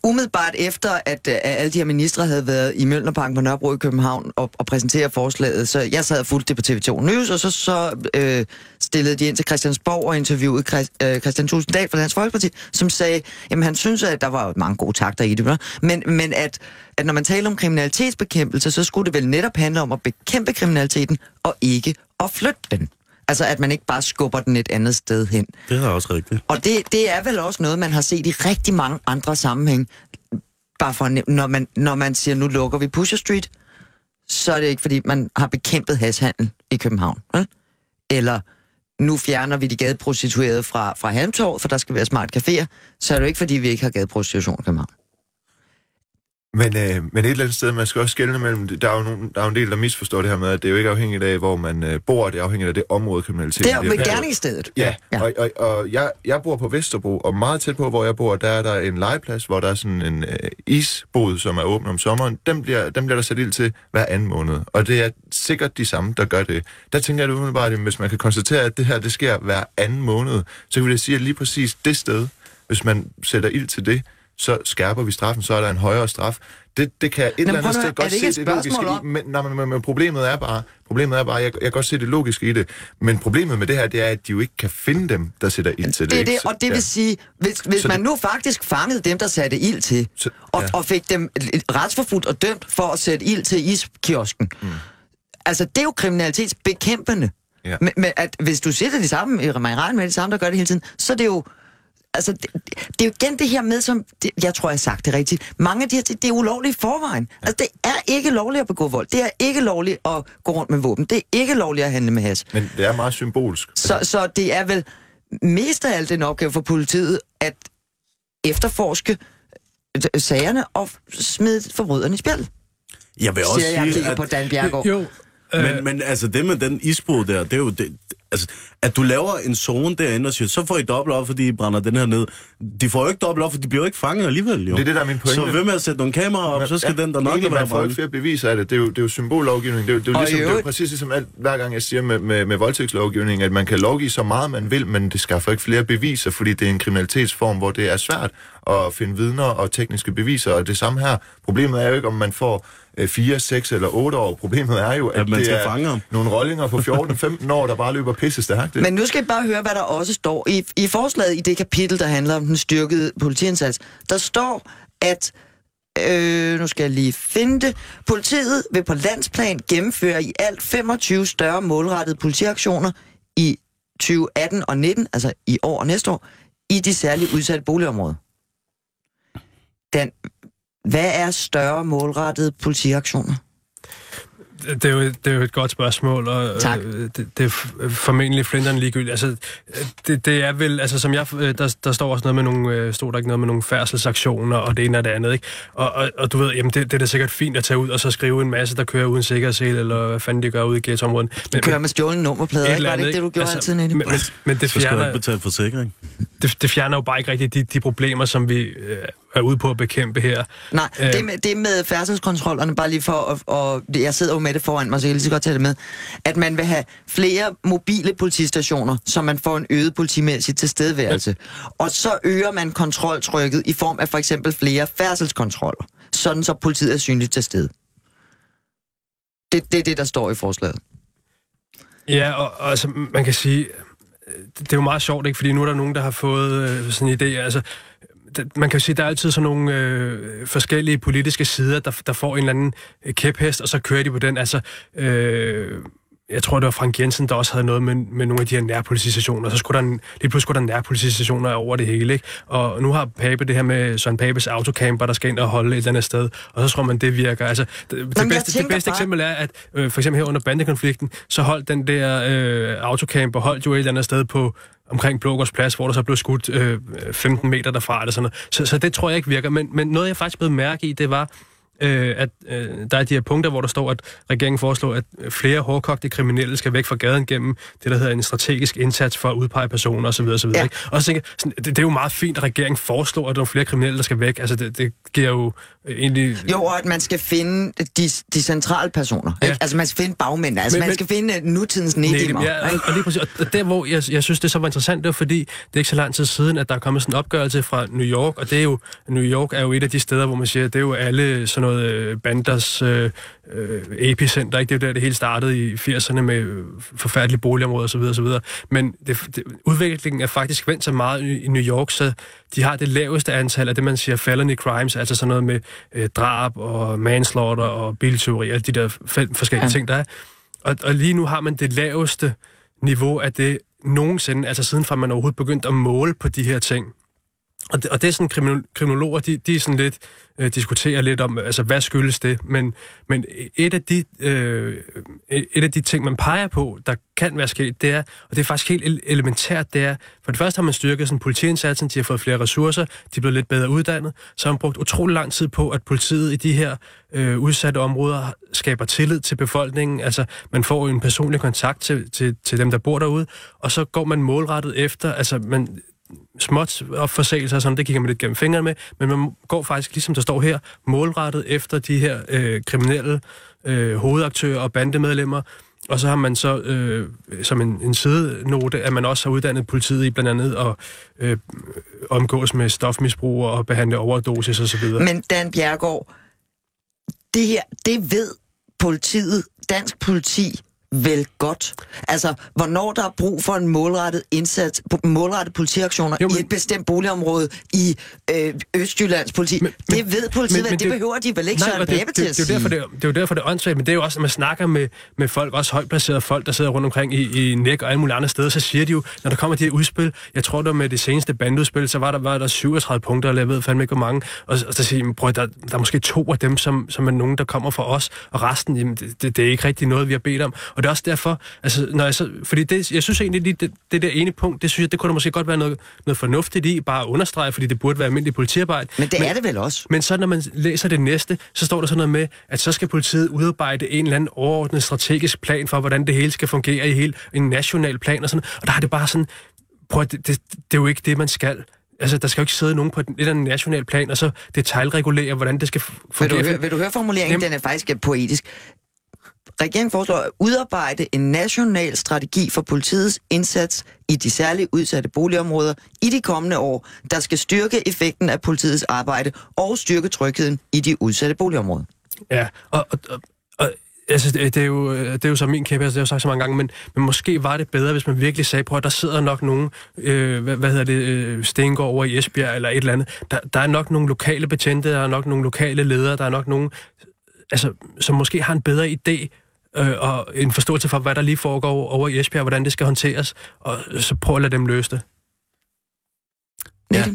Umiddelbart efter, at, øh, at alle de her ministre havde været i Mjølnerparken på Nørrebro i København og, og præsentere forslaget, så jeg sad og fulgte det på TV2 News, og så, så øh, stillede de ind til Christiansborg og interviewede Christ, øh, Christian Tusinddal fra Dansk Folkeparti, som sagde, jamen han synes, at der var jo mange gode takter i det, men, men at, at når man taler om kriminalitetsbekæmpelse, så skulle det vel netop handle om at bekæmpe kriminaliteten, og ikke at flytte den. Altså at man ikke bare skubber den et andet sted hen. Det er også rigtigt. Og det, det er vel også noget, man har set i rigtig mange andre sammenhæng. Bare for, når man, når man siger, nu lukker vi Pusher Street, så er det ikke, fordi man har bekæmpet hashandel i København. Vel? Eller nu fjerner vi de gadeprostituerede fra, fra Halmtorv, for der skal være smart caféer, så er det jo ikke, fordi vi ikke har gadeprostitution i København. Men, øh, men et eller andet sted, man skal også skelne mellem, der er, jo nogen, der er en del, der misforstår det her med, at det er jo ikke afhængigt af, hvor man øh, bor, det er afhængigt af det område, kriminalitet. Det er med gerningsstedet. Ja, Ja. ja. og, og, og jeg, jeg bor på Vesterbro, og meget tæt på, hvor jeg bor, der er der en legeplads, hvor der er sådan en øh, isbod, som er åben om sommeren. Dem bliver, dem bliver der sat ild til hver anden måned, og det er sikkert de samme, der gør det. Der tænker jeg det umiddelbart, at hvis man kan konstatere, at det her det sker hver anden måned, så vil jeg sige, at lige præcis det sted, hvis man sætter ild til det, så skærper vi straffen, så er der en højere straf. Det, det kan jeg et Nå, eller andet sted godt det ikke se et det logiske i, men, nej, men, men, men problemet er bare, problemet er bare, jeg, jeg kan godt se det logiske i det, men problemet med det her, det er, at de jo ikke kan finde dem, der sætter ild til det. Det er ikke? det, Så- og det ja. vil sige, hvis, hvis Så man det- nu faktisk fangede dem, der satte ild til, Så- og, ja. og fik dem retsforfulgt og dømt for at sætte ild til iskiosken, mm. altså det er jo kriminalitetsbekæmpende. Ja. Men, men at hvis du det de samme, man regner med de samme, der gør det hele tiden, så er det jo Altså, det, det er jo igen det her med, som det, jeg tror, jeg har sagt det rigtigt. Mange af de her ting, det er ulovligt i forvejen. Altså, det er ikke lovligt at begå vold. Det er ikke lovligt at gå rundt med våben. Det er ikke lovligt at handle med has. Men det er meget symbolsk. Så, så det er vel mest af alt en opgave for politiet at efterforske øh, sagerne og smide forbryderne i spil. Jeg vil også Siger jeg sige, kigger at på Dan Bjergård. Jo, øh, Men, men altså, det med den isbod der, det er jo det, altså, At du laver en zone derinde og siger, så får I dobbelt op, fordi I brænder den her ned. De får jo ikke dobbelt op, for de bliver jo ikke fanget alligevel, jo. Det er det, der er min pointe. Så ved med at sætte nogle kameraer op, så skal Ja, den der nok egentlig, være man får ikke flere beviser af det. Det er jo, det er jo symbollovgivning. Det er jo, det er jo, ligesom, det er jo præcis ligesom alt, hver gang jeg siger med, med, med voldtægtslovgivning, at man kan lovgive så meget, man vil, men det skaffer ikke flere beviser, fordi det er en kriminalitetsform, hvor det er svært at finde vidner og tekniske beviser. Og det samme her. Problemet er jo ikke, om man får øh, 4, 6 eller 8 år. Problemet er jo, at, At man det skal er fange nogle rollinger på 14-15 år, der bare løber pisse stærkt. Men nu skal I bare høre, hvad der også står. I, I forslaget i det kapitel, der handler om den styrkede politiindsats, der står, at Øh, nu skal jeg lige finde det. Politiet vil på landsplan gennemføre i alt 25 større målrettede politiaktioner i 2018 og 19, altså i år og næste år, i de særligt udsatte boligområder. Den, hvad er større målrettede politiaktioner? Det er, jo, det er jo et godt spørgsmål, og Tak. øh, det, det er formentlig flinterne ligegyldigt. Altså, øh, det, det er vel, altså som jeg, øh, der, der står også noget med nogle, øh, stod der ikke noget med nogle færdselsaktioner, og det ene og det andet, ikke? Og, og, og du ved, jamen det, det er da sikkert fint at tage ud og så skrive en masse, der kører uden sikkerhedssel, eller hvad fanden de gør ude i ghettoområdet. Men, Kører med stjålne nummerplader, ikke? Var det ikke det, du gjorde Altså, altid, men, men, men det, Så skal du ikke fjerner, betale forsikring. det, det fjerner jo bare ikke rigtig de, de problemer, som vi øh, er ude på at bekæmpe her. Nej, Øh. det, med, det med færdselskontrollerne, bare lige for, og, og jeg sidder jo med det foran mig, så jeg lige så godt tage det med, at man vil have flere mobile politistationer, så man får en øget politimæssig tilstedeværelse. Og så øger man kontroltrykket i form af for eksempel flere færdselskontroller, sådan så politiet er synligt til stede. Det, det er det, der står i forslaget. Ja, og, og altså, man kan sige, øh, det er jo meget sjovt, ikke? Fordi nu er der nogen, der har fået øh, sådan en idé. Altså, det- man kan jo sige, der er altid sådan nogle øh, forskellige politiske sider, der, der får en eller anden øh, kæphest, og så kører de på den. Altså, øh, jeg tror, det var Frank Jensen, der også havde noget med, med nogle af de her nærpolitistationer. Så skulle der en, lige pludselig skulle der nærpolitistationer over det hele, ikke? Og nu har Pape det her med Søren Papes autocamper, der skal ind og holde et eller andet sted, og så tror man, det virker. Altså, det, det, jeg bedste, det bedste bare- eksempel er, at øh, for eksempel her under bandekonflikten, så holdt den der øh, autocamper, holdt jo et eller andet sted på omkring Blågårds Plads, hvor der så blev skudt øh, 15 meter derfra, eller sådan noget. Så, så det tror jeg ikke virker. Men, men noget, jeg faktisk blev mærke i, det var, øh, at øh, der er de her punkter, hvor der står, at regeringen foreslår, at flere hårdkogte kriminelle skal væk fra gaden gennem det, der hedder en strategisk indsats for at udpege personer osv. osv. Ja. Og så tænker jeg, sådan, det, det er jo meget fint, at regeringen foreslår, at der er flere kriminelle, der skal væk. Altså, det, det giver jo egentlig... Jo, og at man skal finde de, de centrale personer. Ja. Ikke? Altså, man skal finde bagmænd. Altså, Men- man men- skal finde øh, nutidens nedimer. Ja, og, og lige præcis. Og der, hvor jeg, jeg synes, det så var interessant, det var fordi, det er ikke så lang tid siden, at der er kommet sådan en opgørelse fra New York, og det er jo, New York er jo et af de steder, hvor man siger, det er jo alle sådan noget øh, banders øh, øh, epicenter, ikke? Det er jo der, det hele startede i 80'erne med øh, forfærdelige boligområder osv. osv. Men det, det, udviklingen er faktisk vendt så meget i, i New York, så de har det laveste antal af det, man siger felony crimes, altså sådan noget med øh, drab og manslaughter og biltyveri, alle de der fem forskellige ja. ting, der er. Og, og lige nu har man det laveste niveau af det nogensinde, altså siden fra man overhovedet begyndte at måle på de her ting. Og det, og det er sådan, kriminologer, de, de sådan lidt, øh, diskuterer lidt om, altså hvad skyldes det, men, men et, af de, øh, et af de ting, man peger på, der kan være sket, det er, og det er faktisk helt elementært, det er, for det første har man styrket sådan politiindsatsen, de har fået flere ressourcer, de er blevet lidt bedre uddannet, så har man brugt utrolig lang tid på, at politiet i de her øh, udsatte områder skaber tillid til befolkningen, altså man får en personlig kontakt til, til, til dem, der bor derude, og så går man målrettet efter, altså man, småt og forseelser sådan, det kigger man lidt gennem fingrene med, men man går faktisk, ligesom der står her, målrettet efter de her øh, kriminelle øh, hovedaktører og bandemedlemmer, og så har man så øh, som en, en sidenote, at man også har uddannet politiet i blandt andet at øh, omgås med stofmisbrug og behandle overdosis osv. Men Dan Bjergård, det her, det ved politiet, dansk politi, vel godt. Altså, hvornår der er brug for en målrettet indsats, målrettet politiaktioner Jo, men- i et bestemt boligområde i øh, Østjyllands politi. Men, Men- det ved politiet, men, men, det, behøver de vel ikke Søren og det, Pape det, til det, at det, er sige. det, er- jo derfor, det er åndssvagt, men det er jo også, når man snakker med, med folk, også højt placerede folk, der sidder rundt omkring i, i NEC og alle mulige andre steder, så siger de jo, når der kommer de her udspil, jeg tror, der med det seneste bandudspil, så var der, var der 37 punkter, eller jeg ved fandme ikke, hvor mange, og, og så siger de, prøv, der, der er måske to af dem, som, som er nogen, der kommer fra os, og resten, jamen, det, det, det er ikke rigtig noget, vi har bedt om. Og det er også derfor, altså, når jeg så, fordi det, jeg synes egentlig, lige det, det der ene punkt, det synes jeg, det kunne der måske godt være noget, noget fornuftigt i, bare at understrege, fordi det burde være almindelig politiarbejde. Men det er det vel også. Men så når man læser det næste, så står der sådan noget med, at så skal politiet udarbejde en eller anden overordnet strategisk plan for, hvordan det hele skal fungere i hele en national plan og sådan. Og der er det bare sådan, prøv at, det, det, det er jo ikke det, man skal. Altså, der skal jo ikke sidde nogen på et eller andet national plan, og så detaljregulere, hvordan det skal Vil fungere. du, høre, vil du høre formuleringen? Jamen- Den er faktisk poetisk. Regeringen foreslår at udarbejde en national strategi for politiets indsats i de særligt udsatte boligområder i de kommende år, der skal styrke effekten af politiets arbejde og styrke trygheden i de udsatte boligområder. Ja, og, og, og, og altså, det, det, er jo, det er jo så min kæppe, altså, det har jeg jo sagt så mange gange, men, men måske var det bedre, hvis man virkelig sagde, prøv at der sidder nok nogen, øh, hvad, hvad hedder det, øh, Stengård over i Esbjerg eller et eller andet. Der, der er nok nogle lokale betjente, der er nok nogle lokale ledere, der er nok nogen, altså, som måske har en bedre idé øh, og en forståelse for, hvad der lige foregår over i Esbjerg, hvordan det skal håndteres, og så prøv at lade dem løse det. Ja.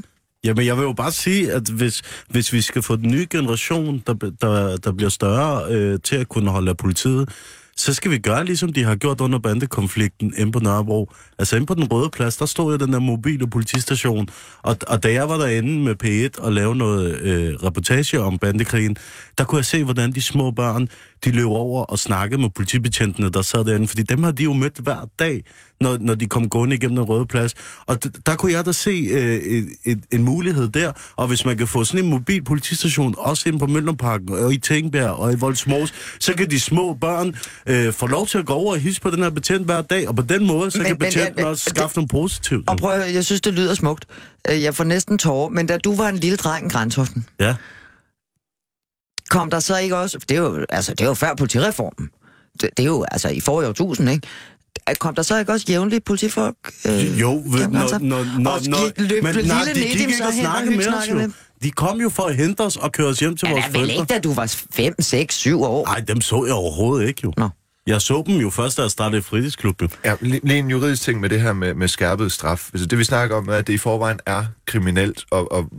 Jamen, jeg vil jo bare sige, at hvis, hvis vi skal få den nye generation, der, der, der bliver større øh, til at kunne holde af politiet, så skal vi gøre, ligesom de har gjort under bandekonflikten inde på Nørrebro. Altså inde på den røde plads, der stod jo den der mobile politistation, og, og da jeg var derinde med P1 og lavede noget øh, reportage om bandekrigen, der kunne jeg se, hvordan de små børn, de løb over og snakkede med politibetjentene, der sad derinde, fordi dem har de jo mødt hver dag, når, når de kom gående igennem den røde plads. Og der kunne jeg da se øh, et, et, en mulighed der, og hvis man kan få sådan en mobil politistation, også inde på Møllerparken, og i Tænkberg og i Voldsmors, så kan de små børn øh, få lov til at gå over og hisse på den her betjent hver dag, og på den måde, så Men- kan betjenten men- også det- skaffe noget positivt. Og prøv at høre, jeg synes, det lyder smukt. Øh, Jeg får næsten tårer, men da du var en lille dreng i Grænshofen, Ja. Kom der så ikke også... Det er jo, altså, det er jo før politireformen. Det, det er jo altså i forrige årtusind, ikke? Kom der så ikke også jævnligt politifolk? Øh, Jo, ved, når, grænsen? når, når, Og gik- løb men nej, de gik ikke og snakkede med os jo. De kom jo for at hente os og køre os hjem til Men vores er vel forældre. ikke, da du var 5, 6, 7 år? Nej, dem så jeg overhovedet ikke jo. Nå. Jeg så dem jo først, da jeg startede fritidsklubben. Ja, lige en juridisk ting med det her med, med skærpet straf. Altså det vi snakker om er, at det i forvejen er kriminelt, og, og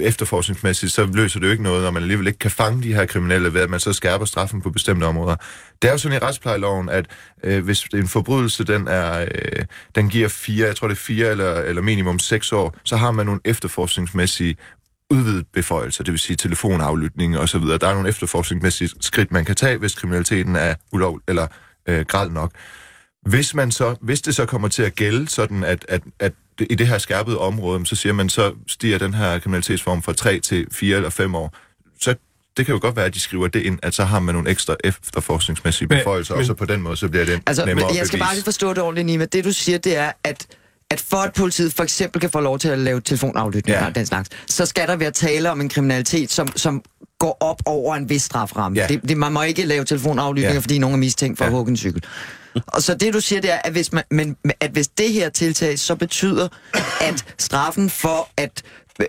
efterforskningsmæssigt, så løser det jo ikke noget, når man alligevel ikke kan fange de her kriminelle ved, at man så skærper straffen på bestemte områder. Det er jo sådan i retsplejeloven, at øh, hvis en forbrydelse, den, er, øh, den giver fire, jeg tror det er fire eller, eller minimum seks år, så har man nogle efterforskningsmæssige udvidet beføjelser, det vil sige telefonaflytning og så videre. Der er nogle efterforskningsmæssige skridt, man kan tage, hvis kriminaliteten er ulov eller øh, grad nok. Hvis, man så, hvis det så kommer til at gælde sådan, at, at, at det- i det her skærpede område, så siger man, så stiger den her kriminalitetsform fra 3 til 4 eller 5 år. Så det kan jo godt være, at de skriver det ind, at så har man nogle ekstra efterforskningsmæssige Men- beføjelser, og men- så på den måde, så bliver det Altså, nemmere men jeg at skal bevise. bare lige forstå det ordentligt, Nima. Det du siger, det er, at at for at politiet for eksempel kan få lov til at lave telefonaflytning Ja. og den slags, så skal der være tale om en kriminalitet, som, som går op over en vis straframme. Ja. Det, det, man må ikke lave telefonaflytninger, Ja. fordi nogen er mistænkt for Ja. at hugge en cykel. Og så det du siger, det er, at hvis, man, men, at hvis det her tiltag så betyder, at straffen for at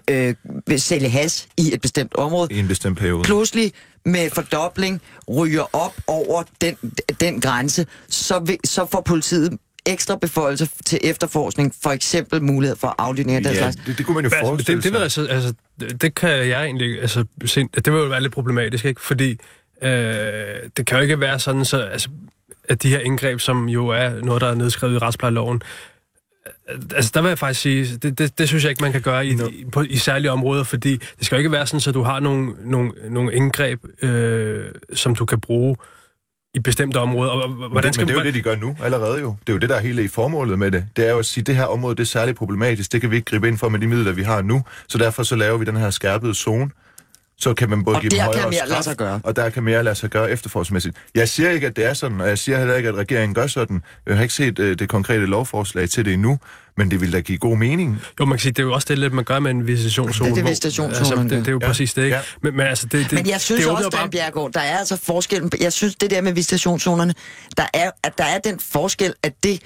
øh, sælge has i et bestemt område I en bestemt periode. pludselig med fordobling ryger op over den, den grænse, så, vil, så får politiet ekstra beføjelser til efterforskning, for eksempel mulighed for aflytning af den Ja, slags. det, det kunne man jo Altså, forestille det, det, vil sig. altså, altså, det det kan jeg egentlig altså, se, det vil jo være lidt problematisk, ikke? Fordi øh, det kan jo ikke være sådan, så, altså, at de her indgreb, som jo er noget, der er nedskrevet i retsplejeloven, øh, altså der vil jeg faktisk sige, det, det, det synes jeg ikke, man kan gøre i, i, på, i særlige områder, fordi det skal jo ikke være sådan, så du har nogle, nogle, nogle indgreb, øh, som du kan bruge i bestemte områder. Og, hvordan det, skal men det er jo man- det, de gør nu allerede jo. Det er jo det, der er hele i formålet med det. Det er jo at sige, at det her område det er særligt problematisk. Det kan vi ikke gribe ind for med de midler, vi har nu. Så derfor så laver vi den her skærpede zone. Så kan man både Og give dem der kan højere mere lade sig gøre. og der kan mere lade sig gøre efterforskningsmæssigt. Jeg siger ikke, at det er sådan, og jeg siger heller ikke, at regeringen gør sådan. Jeg har ikke set uh, det konkrete lovforslag til det endnu, men det vil da give god mening. Jo, man kan sige, det er jo også det, lidt, man gør med en visitationszone. Det er det visitationszonerne, Altså, det, det er jo ja. præcis det, ikke? Ja. Men, men altså, det, det, Men jeg synes det også, Dan Bjergård, der er altså forskellen. Jeg synes, det der med visitationszonerne, der er, at der er den forskel, at det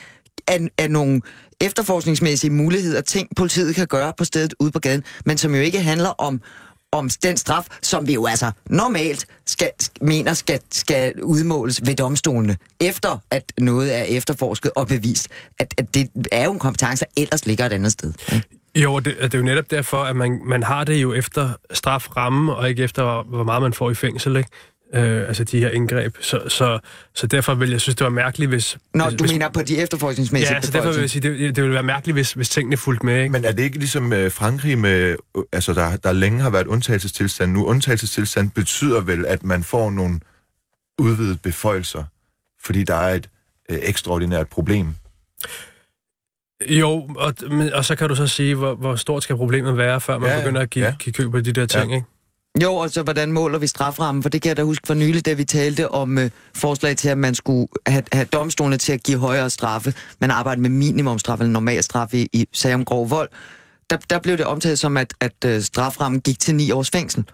er, er nogle efterforskningsmæssige muligheder, ting politiet kan gøre på stedet ude på gaden, men som jo ikke handler om om den straf, som vi jo altså normalt skal, mener skal, skal udmåles ved domstolene, efter at noget er efterforsket og bevist. At, at det er jo en kompetence, der ellers ligger et andet sted. Jo, det, det er jo netop derfor, at man, man har det jo efter straframme, og ikke efter, hvor meget man får i fængsel, ikke? Øh, altså de her indgreb. Så, så, så derfor vil jeg synes, det var mærkeligt, hvis... Nå, hvis, du hvis, mener på de efterforskningsmæssige Ja, så derfor vil jeg sige, det, det ville være mærkeligt, hvis, hvis tingene fulgte med, ikke? Men er det ikke ligesom øh, Frankrig, med, øh, altså der, der længe har været undtagelsestilstand? Nu undtagelsestilstand betyder vel, at man får nogle udvidede beføjelser, fordi der er et øh, ekstraordinært problem. Jo, og, men, og så kan du så sige, hvor, hvor stort skal problemet være, før man Ja, begynder at give, ja. give køb på de der ting, Ja. ikke? Jo, og så hvordan måler vi straframmen? For det kan jeg da huske for nylig, da vi talte om øh, forslag til, at man skulle have, have domstolene til at give højere straffe. Man arbejder med minimumstraf eller normal straf i, i sager om grov vold. Der, der blev det omtalt som, at, at øh, straframmen gik til ni års fængsel.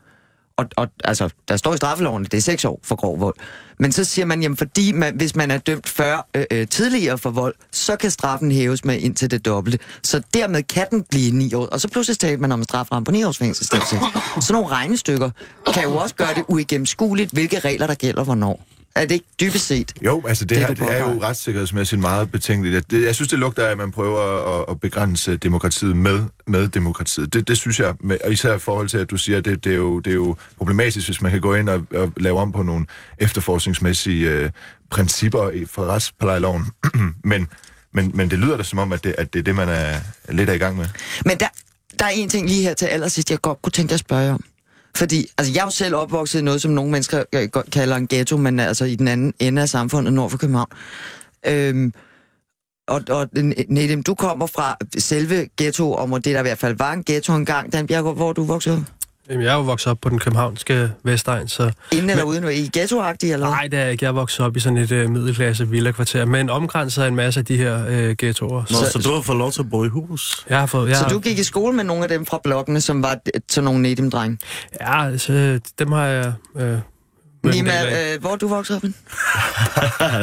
Og, og altså, der står i straffeloven, at det er seks år for grov vold. Men så siger man, jamen fordi man, hvis man er dømt før øh, øh, tidligere for vold, så kan straffen hæves med indtil det dobbelte. Så dermed kan den blive ni år. Og så pludselig taler man om en straframme på ni års fængsel. Sådan nogle regnestykker kan jo også gøre det uigennemskueligt, hvilke regler der gælder hvornår. Er det ikke dybest set? Jo, altså det, Det er her, det er jo retssikkerhedsmæssigt meget betænkeligt. Jeg, det, jeg synes, det lugter af, at man prøver at, at begrænse demokratiet med, med demokratiet. Det, det synes jeg, med, og især i forhold til, at du siger, at det, det, er jo, det er jo problematisk, hvis man kan gå ind og, og lave om på nogle efterforskningsmæssige øh, principper i, for retsplejeloven. men, men, men det lyder da som om, at det, at det er det, man er lidt er i gang med. Men der, der er en ting lige her til allersidst, jeg godt kunne tænke dig at spørge om. Fordi, altså jeg er jo selv opvokset i noget, som nogle mennesker øh, kalder en ghetto, men altså i den anden ende af samfundet nord for København. Øhm, og, og Nedim, du kommer fra selve ghettoområdet, det der i hvert fald var en ghetto engang. Dan Bjergård, hvor du voksede op? Jamen, jeg er jo vokset op på den københavnske Vestegn, så... Inden eller uden? Er I ghettoagtige, eller? Nej, det er ikke. Jeg er vokset op i sådan et øh, middelklasse villakvarter, men omgrænset af en masse af de her øh, ghettoer. Nå, Så, så, så du har fået lov til at bo i hus? jeg har fået... Jeg Så har, du gik i skole med nogle af dem fra blokkene, som var d- sådan nogle Nedim-drenge? Ja, altså, dem har jeg... Øh, Nima, øh, hvor er du vokset op? henne?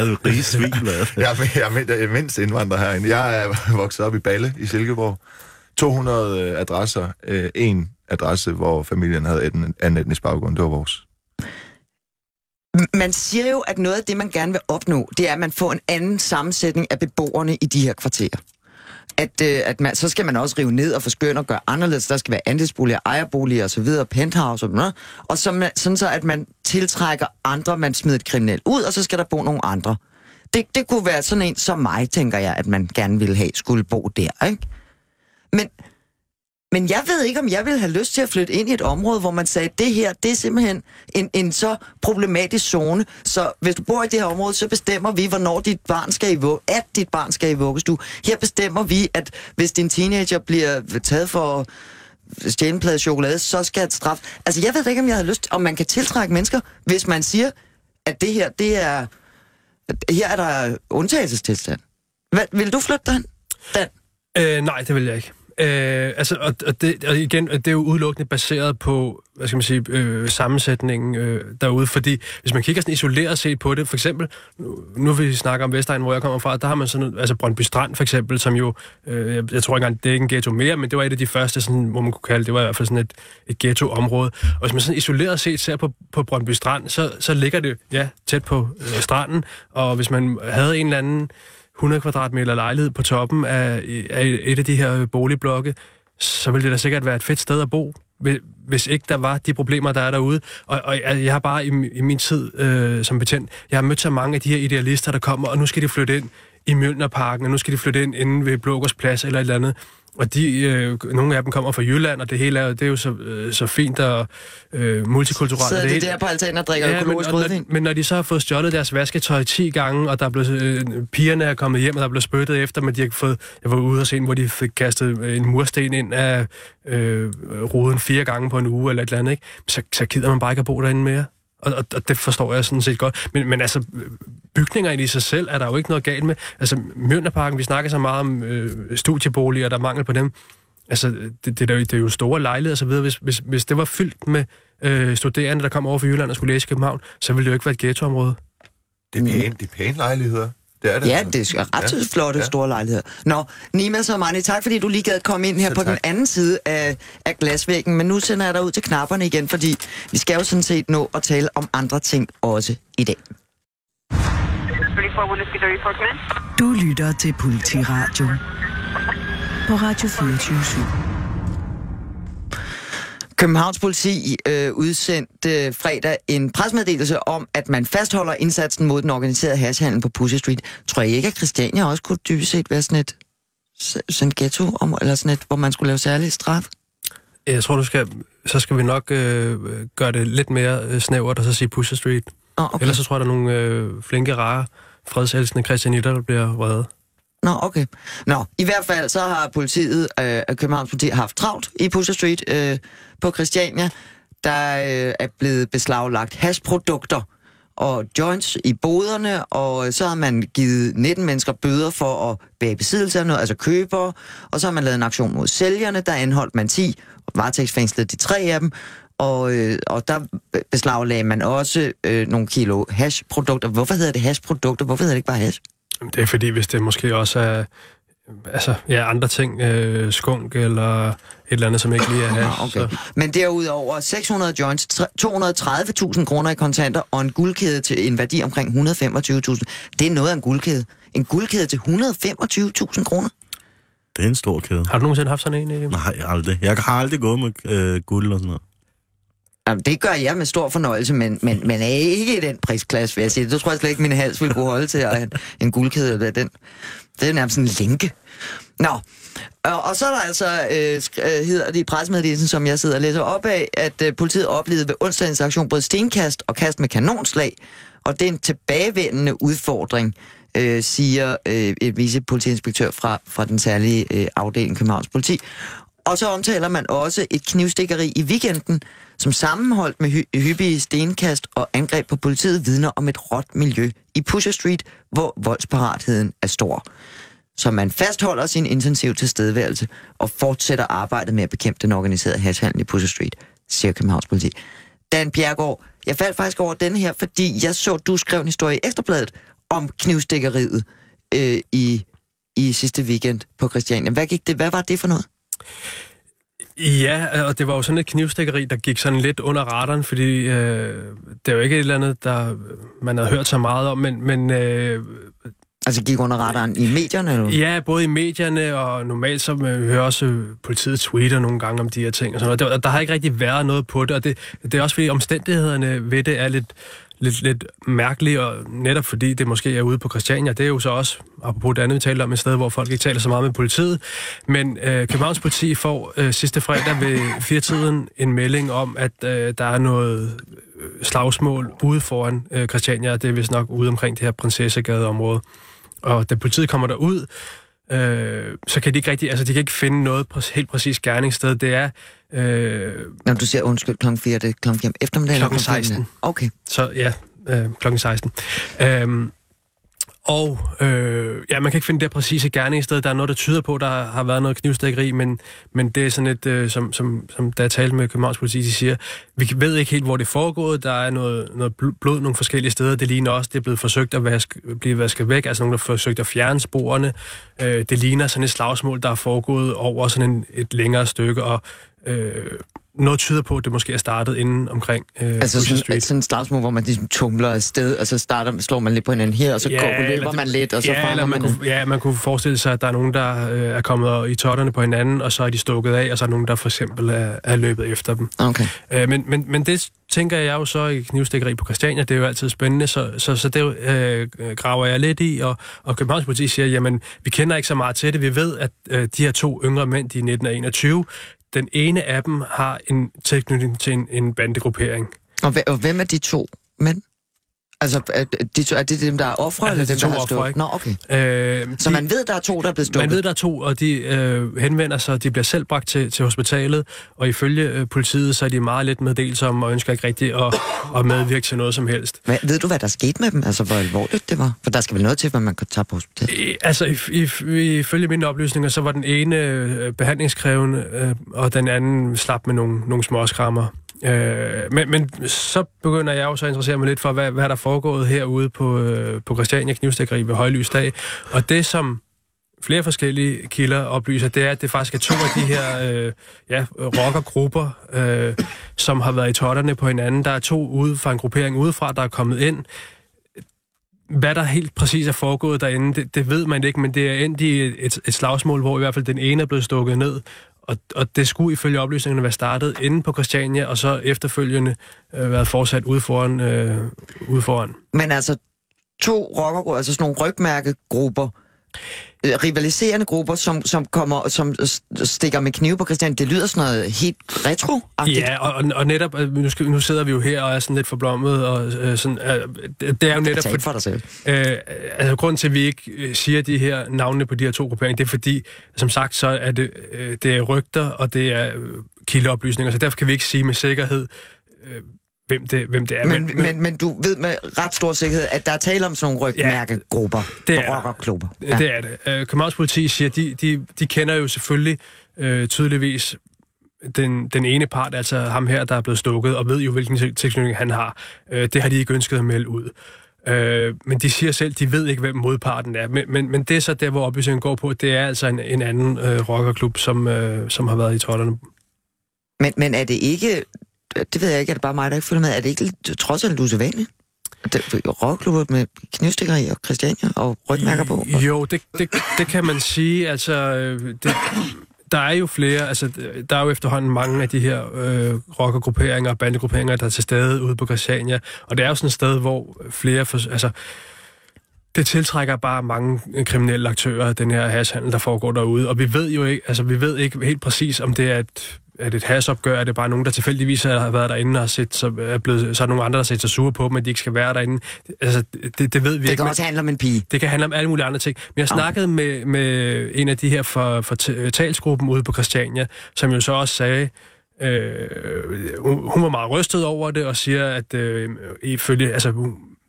du rige svin, hvad? Jeg er, jeg mind- jeg er mindst indvandrer herinde. Jeg er vokset op i Balle i Silkeborg. 200 øh, adresser. Øh, en adresse, hvor familien havde en anden etnisk baggrund. Det var vores. Man siger jo, at noget af det, man gerne vil opnå, det er, at man får en anden sammensætning af beboerne i de her kvarterer. At, øh, at man, så skal man også rive ned og forskønne og gøre anderledes. Der skal være andelsboliger, ejerboliger osv., penthouse og sådan noget. Og så man, sådan så, at man tiltrækker andre, man smider et kriminelt ud, og så skal der bo nogle andre. Det, det kunne være sådan en som mig, tænker jeg, at man gerne ville have, skulle bo der, ikke? Men, men jeg ved ikke, om jeg ville have lyst til at flytte ind i et område, hvor man sagde, det her, det er simpelthen en, en så problematisk zone, så hvis du bor i det her område, så bestemmer vi, hvornår dit barn skal i vug- at dit barn skal i vuggestue. Her bestemmer vi, at hvis din teenager bliver taget for stjæle chokolade, så skal et straf. Altså, jeg ved ikke, om jeg havde lyst, om man kan tiltrække mennesker, hvis man siger, at det her, det er, her er der undtagelsestilstand. Hvad, vil du flytte dig? Dan? Øh, nej, det vil jeg ikke. Øh, altså, og, og, det, og igen, det er jo udelukkende baseret på, hvad skal man sige, øh, sammensætningen øh, derude, fordi hvis man kigger sådan isoleret set på det, for eksempel, nu, nu vil vi snakke om Vestegn, hvor jeg kommer fra, der har man sådan altså Brøndby Strand for eksempel, som jo, øh, jeg, jeg tror ikke engang, det er ikke en ghetto mere, men det var et af de første, sådan, hvor man kunne kalde det, det var i hvert fald sådan et, et ghetto-område. Og hvis man sådan isoleret set ser på, på Brøndby Strand, så, så ligger det, ja, tæt på øh, stranden, og hvis man havde en eller anden 100 kvadratmeter lejlighed på toppen af, af et af de her boligblokke, så ville det da sikkert være et fedt sted at bo, hvis ikke der var de problemer, der er derude. Og, og jeg jeg har bare i, i min tid øh, som betjent, jeg har mødt så mange af de her idealister, der kommer, og nu skal de flytte ind i Mjølnerparken, og nu skal de flytte ind inde ved Blågårds Plads eller et eller andet. Og de, øh, nogle af dem kommer fra Jylland, og det hele er, jo- det er jo så, øh, så fint og øh, multikulturelt. Sidder og det de hele- der på altanen og drikker ja, økologisk men, rødvin? når, men når de så har fået stjålet deres vasketøj 10 gange, og der er blevet, øh, pigerne er kommet hjem, og der er blevet spyttet efter, men de har fået, jeg var ude og se, en, hvor de fik kastet øh, en mursten ind af øh, ruden fire gange på en uge, eller et eller andet, ikke? Så, så gider man bare ikke at bo derinde mere. Og, og, og det forstår jeg sådan set godt. Men, men altså, bygningerne i sig selv er der jo ikke noget galt med. Altså, Mjønderparken, vi snakker så meget om øh, studieboliger, der er mangel på dem. Altså, det, det, er, jo, det er jo store lejligheder og så videre. Hvis, hvis, hvis det var fyldt med øh, studerende, der kom over fra Jylland og skulle læse i København, så ville det jo ikke være et ghettoområde. Det er pæne, det er pæne lejligheder. Det er det. Ja, altså. det er ret Ja. flotte, Ja. store lejligheder. Nå, Nima Samani, tak fordi du lige gad komme ind her Selv på den tak. anden side af, af glasvæggen. Men nu sender jeg dig ud til knapperne igen, fordi vi skal jo sådan set nå at tale om andre ting også i dag. Du lytter til Politiradio på Radio 24 Københavns politi øh, udsendte øh, fredag en presmeddelelse om, at man fastholder indsatsen mod den organiserede hashhandel på Pussy Street. Tror I ikke, at Christiania også kunne dybest set være sådan et, sådan et ghetto, om, eller sådan et, hvor man skulle lave særlig straf? Jeg tror, du skal, så skal vi nok øh, gøre det lidt mere øh, snævert, og så sige Pusher Street. Oh, okay. Ellers så tror jeg, der er nogle øh, flinke, rare, fredselskende christianitter, der bliver vrede. Nå, okay. Nå, i hvert fald så har politiet, øh, Københavns politi, haft travlt i Pusher Street øh, på Christiania. Der øh, er blevet beslaglagt hashprodukter og joints i boderne, og så har man givet 19 mennesker bøder for at bære besiddelse af noget, altså købere, og så har man lavet en aktion mod sælgerne, der anholdt man 10, og varetægtsfængslede de tre af dem, og, øh, og der beslaglagde man også øh, nogle kilo hashprodukter. Hvorfor hedder det hashprodukter? Hvorfor hedder det ikke bare hash? Det er fordi, hvis det måske også er altså, ja, andre ting, øh, skunk eller et eller andet, som ikke lige er hash. Okay. Så. Men derudover 600 joints, 230.000 kroner i kontanter og en guldkæde til en værdi omkring 125.000. Det er noget af en guldkæde. En guldkæde til 125.000 kroner? Det er en stor kæde. Har du nogensinde haft sådan en? Elim? Nej, aldrig. Jeg har aldrig gået med øh, guld og sådan noget. Jamen, det gør jeg med stor fornøjelse, men, men, men er ikke i den prisklasse, vil jeg sige. Det tror jeg slet ikke, min hals ville kunne holde til at en, en guldkæde. Eller den. Det er nærmest en lænke. Nå, og, og så er der altså, øh, øh, hedder det i pressemeddelelsen, som jeg sidder og læser op af, at øh, politiet oplevede ved onsdagens aktion både stenkast og kast med kanonslag, og det er en tilbagevendende udfordring, øh, siger øh, et vicepolitiinspektør fra, fra den særlige øh, afdeling Københavns Politi. Og så omtaler man også et knivstikkeri i weekenden, som sammenholdt med hy- hyppige stenkast og angreb på politiet vidner om et råt miljø i Pusher Street, hvor voldsparatheden er stor. Så man fastholder sin intensiv tilstedeværelse og fortsætter arbejdet med at bekæmpe den organiserede hashhandel i Pusher Street, siger Københavns politi. Dan Bjergård, jeg faldt faktisk over den her, fordi jeg så, du skrev en historie i Ekstrabladet om knivstikkeriet øh, i, i sidste weekend på Christiania. Hvad, gik det, hvad var det for noget? Ja, og det var jo sådan et knivstikkeri, der gik sådan lidt under radaren, fordi øh, det er jo ikke et eller andet, der man havde hørt så meget om, men, men øh, Altså gik under radaren i medierne? Eller? Ja, både i medierne, og normalt så man hører også politiet tweeter nogle gange om de her ting. Og sådan noget. Der, der har ikke rigtig været noget på det, og det, det er også fordi omstændighederne ved det er lidt, lidt, lidt mærkelig, og netop fordi det måske er ude på Christiania. Det er jo så også, apropos det andet, vi talte om, et sted, hvor folk ikke taler så meget med politiet. Men øh, Københavns politi får øh, sidste fredag ved firetiden en melding om, at øh, der er noget øh, slagsmål ude foran øh, Christiania. Det er vist nok ude omkring det her Prinsessegade-område. Og da politiet kommer derud, øh, så kan de ikke rigtig, altså de kan ikke finde noget præ- helt præcis gerningssted. Det er... Øh, Når du siger undskyld klokken 4, det er klokken 5 eftermiddag? Klokken 16. Okay. Så ja, øh, klokken 16. Øh, og øh, ja, man kan ikke finde det præcise gerningssted. Der er noget, der tyder på, at der har været noget knivstikkeri, men, men det er sådan et, øh, som, som, som da jeg talte med Københavns politi, de siger, vi ved ikke helt, hvor det er foregået. Der er noget, noget blod nogle forskellige steder. Det ligner også, det er blevet forsøgt at vaske, blive vasket væk. Altså nogen, der har forsøgt at fjerne sporene. Øh, det ligner sådan et slagsmål, der er foregået over sådan en, et længere stykke, og øh, noget tyder på, at det måske er startet inden omkring øh, Altså Pusher sådan, Street. sådan en slagsmål, hvor man ligesom tumler afsted, og så starter, slår man lidt på hinanden her, og så Ja, går, løber det- man lidt, og så ja, eller man... man kunne, ja, man kunne forestille sig, at der er nogen, der øh, er kommet i totterne på hinanden, og så er de stukket af, og så er nogen, der for eksempel er, er løbet efter dem. Okay. Øh, men, men, men det tænker jeg jo så i knivstikkeri på Christiania, det er jo altid spændende, så, så, så det øh, graver jeg lidt i, og, og Københavns politi siger, jamen, vi kender ikke så meget til det, vi ved, at øh, de her to yngre mænd, de er 19 og 21, den ene af dem har en tilknytning til en, en bandegruppering. Og, og hvem er de to mænd? Altså, er, de to, er det dem, der er ofre, Ja, eller det er dem, der har stået? Nå, okay. Øh, Så man ved, der er to, der er blevet stukket? Man ved, der er to, og de øh, henvender sig, de bliver selv bragt til, til hospitalet, og ifølge øh, politiet, så er de meget lidt meddelsomme og ønsker ikke rigtigt at, at medvirke til noget som helst. Hvad, ved du, hvad der skete med dem? Altså, hvor alvorligt det var? For der skal vel noget til, hvad man kan tage på hospitalet? I, altså, if, if, ifølge mine oplysninger, så var den ene øh, behandlingskrævende, øh, og den anden slap med nogle, nogle småskrammer. Øh, men, men så begynder jeg jo så at interessere mig lidt for, hvad, hvad der er foregået herude på, øh, på Christiania Knivstikkeri ved Højlysdag. Og det, som flere forskellige kilder oplyser, det er, at det faktisk er to af de her øh, ja, rockergrupper, øh, som har været i totterne på hinanden. Der er to ude fra en gruppering udefra, der er kommet ind. Hvad der helt præcis er foregået derinde, det, det ved man ikke, men det er endt i et, et slagsmål, hvor i hvert fald den ene er blevet stukket ned, og, og det skulle ifølge oplysningerne være startet inde på Christiania, og så efterfølgende øh, været fortsat ude foran, øh, ude foran. Men altså, to rockergrupper, altså sådan nogle rygmærkegrupper, rivaliserende grupper, som, som, kommer, som stikker med knive på Christian. Det lyder sådan noget helt retro -agtigt. Ja, og, og netop, øh, nu, skal, nu sidder vi jo her og er sådan lidt forblommet, og øh, sådan, øh, det er jo netop... For, for dig selv. Øh, altså, grunden til, at vi ikke øh, siger de her navne på de her to grupperinger, det er fordi, som sagt, så er det, øh, det er rygter, og det er kildeoplysninger, så derfor kan vi ikke sige med sikkerhed, øh, hvem det, hvem det er. Men, men, men, men du ved med ret stor sikkerhed, at der er tale om sådan nogle rygmærkegrupper, ja, det er rockerklubber. Ja. Det er det. Uh, Københavns politi siger, de, de, de kender jo selvfølgelig uh, tydeligvis den, den ene part, altså ham her, der er blevet stukket, og ved jo, hvilken tilknytning han har. Uh, det har de ikke ønsket at melde ud. Uh, men de siger selv, de ved ikke, hvem modparten er. Men, men, men det er så der, hvor oplysningen går på. Det er altså en, en anden uh, rockerklub, som, uh, som har været i trollerne. Men, men er det ikke det ved jeg ikke, er det bare mig, der ikke følger med, er det ikke trods alt usædvanligt? Rockklubber med knivstikkeri og Christiania og rygmærker på? Og... Jo, det, det, det kan man sige. Altså, øh, det, der er jo flere, altså, der er jo efterhånden mange af de her øh, rockergrupperinger og bandegrupperinger, der er til stede ude på Christiania, og det er jo sådan et sted, hvor flere, for, altså, det tiltrækker bare mange kriminelle aktører, den her hashhandel, der foregår derude, og vi ved jo ikke, altså vi ved ikke helt præcis, om det er et er det et hasopgør? Er det bare nogen, der tilfældigvis har været derinde og set, så er, blevet, så er nogle andre, der sætter sig sure på dem, at de ikke skal være derinde? Altså, det, det ved vi det ikke. Det kan også handle om en pige. Det kan handle om alle mulige andre ting. Men jeg snakkede med, med en af de her for, for talsgruppen ude på Christiania, som jo så også sagde, øh, hun var meget rystet over det og siger, at øh, ifølge, altså,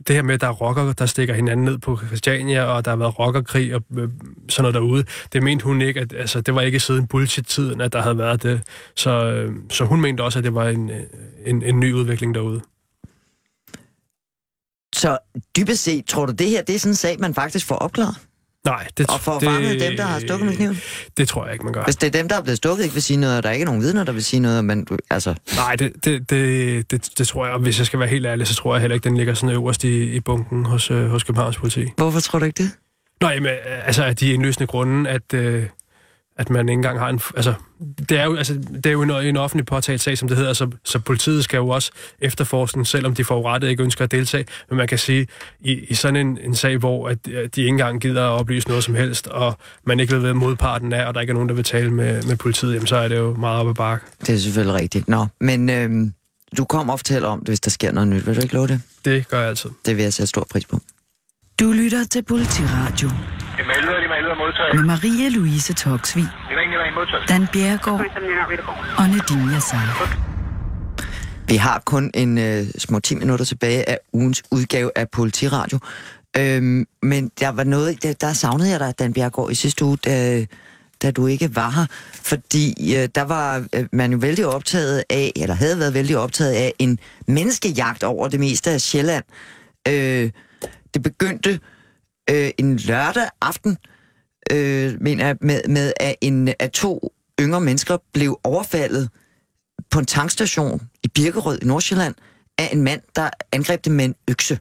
det her med, at der er rockere, der stikker hinanden ned på Christiania, og der har været rockerkrig og øh, sådan noget derude, det mente hun ikke, at altså, det var ikke siden bullshit-tiden, at der havde været det. Så, øh, så hun mente også, at det var en, øh, en, en ny udvikling derude. Så dybest set, tror du, det her det er sådan en sag, man faktisk får opklaret? Nej, det, og for fanget dem, der har stukket med kniven? Det tror jeg ikke, man gør. Hvis det er dem, der er blevet stukket, ikke vil sige noget, og der er ikke nogen vidner, der vil sige noget, men altså... Nej, det, det, det, det, det tror jeg, og hvis jeg skal være helt ærlig, så tror jeg heller ikke, den ligger sådan øverst i, i bunken hos, øh, hos Københavns politi. Hvorfor tror du ikke det? Nej, men altså, at de indløsende grunde, at... Øh, at man ikke engang har en... Altså, det er jo, altså, det er jo en, en offentlig påtalt sag, som det hedder, så, så politiet skal jo også efterforske selvom de forurettede ikke ønsker at deltage. Men man kan sige, i, i sådan en, en sag, hvor at, at de ikke engang gider at oplyse noget som helst, og man ikke ved, hvad modparten er, og der ikke er nogen, der vil tale med, med politiet, jamen, så er det jo meget op ad bakke. Det er selvfølgelig rigtigt. Nå, men øhm, du kommer og fortæller om det, hvis der sker noget nyt. Vil du ikke love det? Det gør jeg altid. Det vil jeg sætte stor pris på. Du lytter til Politiradio med Maria Louise Toksvig, Dan Bjergård og Nadine Yassar. Vi har kun en øh, små 10 minutter tilbage af ugens udgave af Politiradio. Øhm, men der var noget, der, der savnede jeg dig, Dan Bjergård, i sidste uge, da, da du ikke var her. Fordi øh, der var øh, man jo vældig optaget af, eller havde været vældig optaget af, en menneskejagt over det meste af Sjælland. Øh, det begyndte øh, en lørdag aften, øh, Øh, mener jeg, med, med at, en, at to yngre mennesker blev overfaldet på en tankstation i Birkerød i Nordsjælland af en mand, der angreb dem med en økse.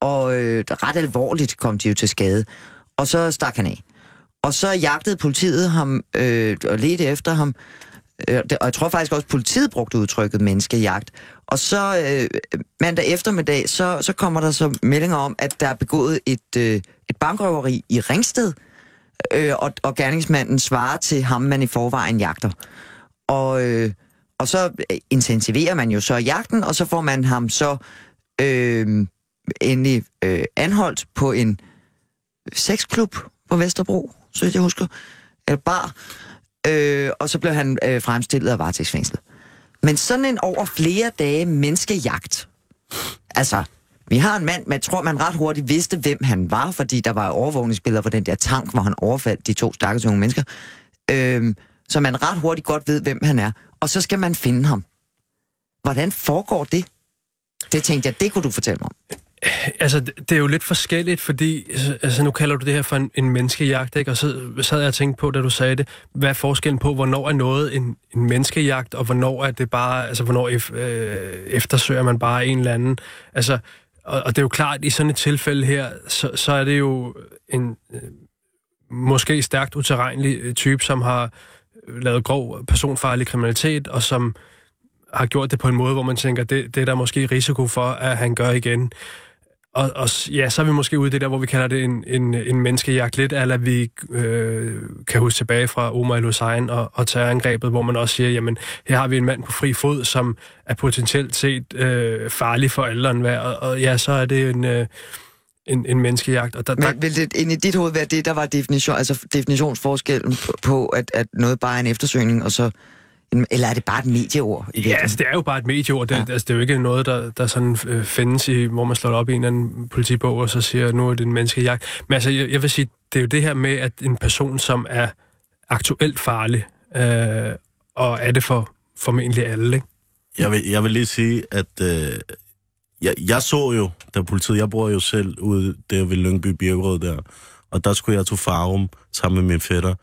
Og øh, ret alvorligt kom de jo til skade. Og så stak han af. Og så jagtede politiet ham øh, og ledte efter ham. Øh, og jeg tror faktisk også, at politiet brugte udtrykket menneskejagt. Og så øh, mandag eftermiddag, så, så kommer der så meldinger om, at der er begået et, øh, et bankrøveri i Ringsted, øh, øh, og, og gerningsmanden svarer til ham, man i forvejen jagter. Og, øh, og så øh, intensiverer man jo så jagten, og så får man ham så øh, endelig øh, anholdt på en sexklub på Vesterbro, så jeg husker, eller bar, øh, og så blev han øh, fremstillet af varetægtsfængslet. Men sådan en over flere dage menneskejagt, altså, vi har en mand, man tror, man ret hurtigt vidste, hvem han var, fordi der var overvågningsbilleder for den der tank, hvor han overfaldt de to stakkels unge mennesker. Øhm, så man ret hurtigt godt ved, hvem han er. Og så skal man finde ham. Hvordan foregår det? Det tænkte jeg, det kunne du fortælle mig om. Altså, det er jo lidt forskelligt, fordi altså, nu kalder du det her for en, en menneskejagt, ikke? Og så, sad jeg jeg tænkte på, da du sagde det, hvad er forskellen på, hvornår er noget en, en menneskejagt, og hvornår er det bare, altså hvornår ef, øh, eftersøger man bare en eller anden. Altså, og, og det er jo klart, at i sådan et tilfælde her, så, så er det jo en øh, måske stærkt uterrenelig øh, type, som har øh, lavet grov personfarlig kriminalitet, og som har gjort det på en måde, hvor man tænker, det, det er der måske risiko for, at han gør igen. Og, og ja, så er vi måske ude i det der, hvor vi kalder det en, en, en menneskejagt lidt, eller vi øh, kan huske tilbage fra Omar el-Hussein og, og terrorangrebet, hvor man også siger, jamen, her har vi en mand på fri fod, som er potentielt set øh, farlig for alderen værd, og, og ja, så er det en... Øh, en, en menneskejagt. Og der, Men vil det ind i dit hoved være det, der var definition, altså definitionsforskellen på, på at, at noget bare er en eftersøgning, og så eller er det bare et medieord? I ja, altså, det er jo bare et medieord. Det, ja. altså, det er jo ikke noget, der, der sådan øh, findes i, hvor man slår op i en eller anden politibog, og så siger, nu er det en menneskejagt. Men altså, jeg, jeg vil sige, det er jo det her med, at en person, som er aktuelt farlig, øh, og er det for formentlig alle, ikke? Jeg vil, jeg vil lige sige, at øh, jeg, jeg så jo, da politiet, jeg bor jo selv ude der ved Lyngby Birkerød der, og der skulle jeg til Farum sammen med min fætter,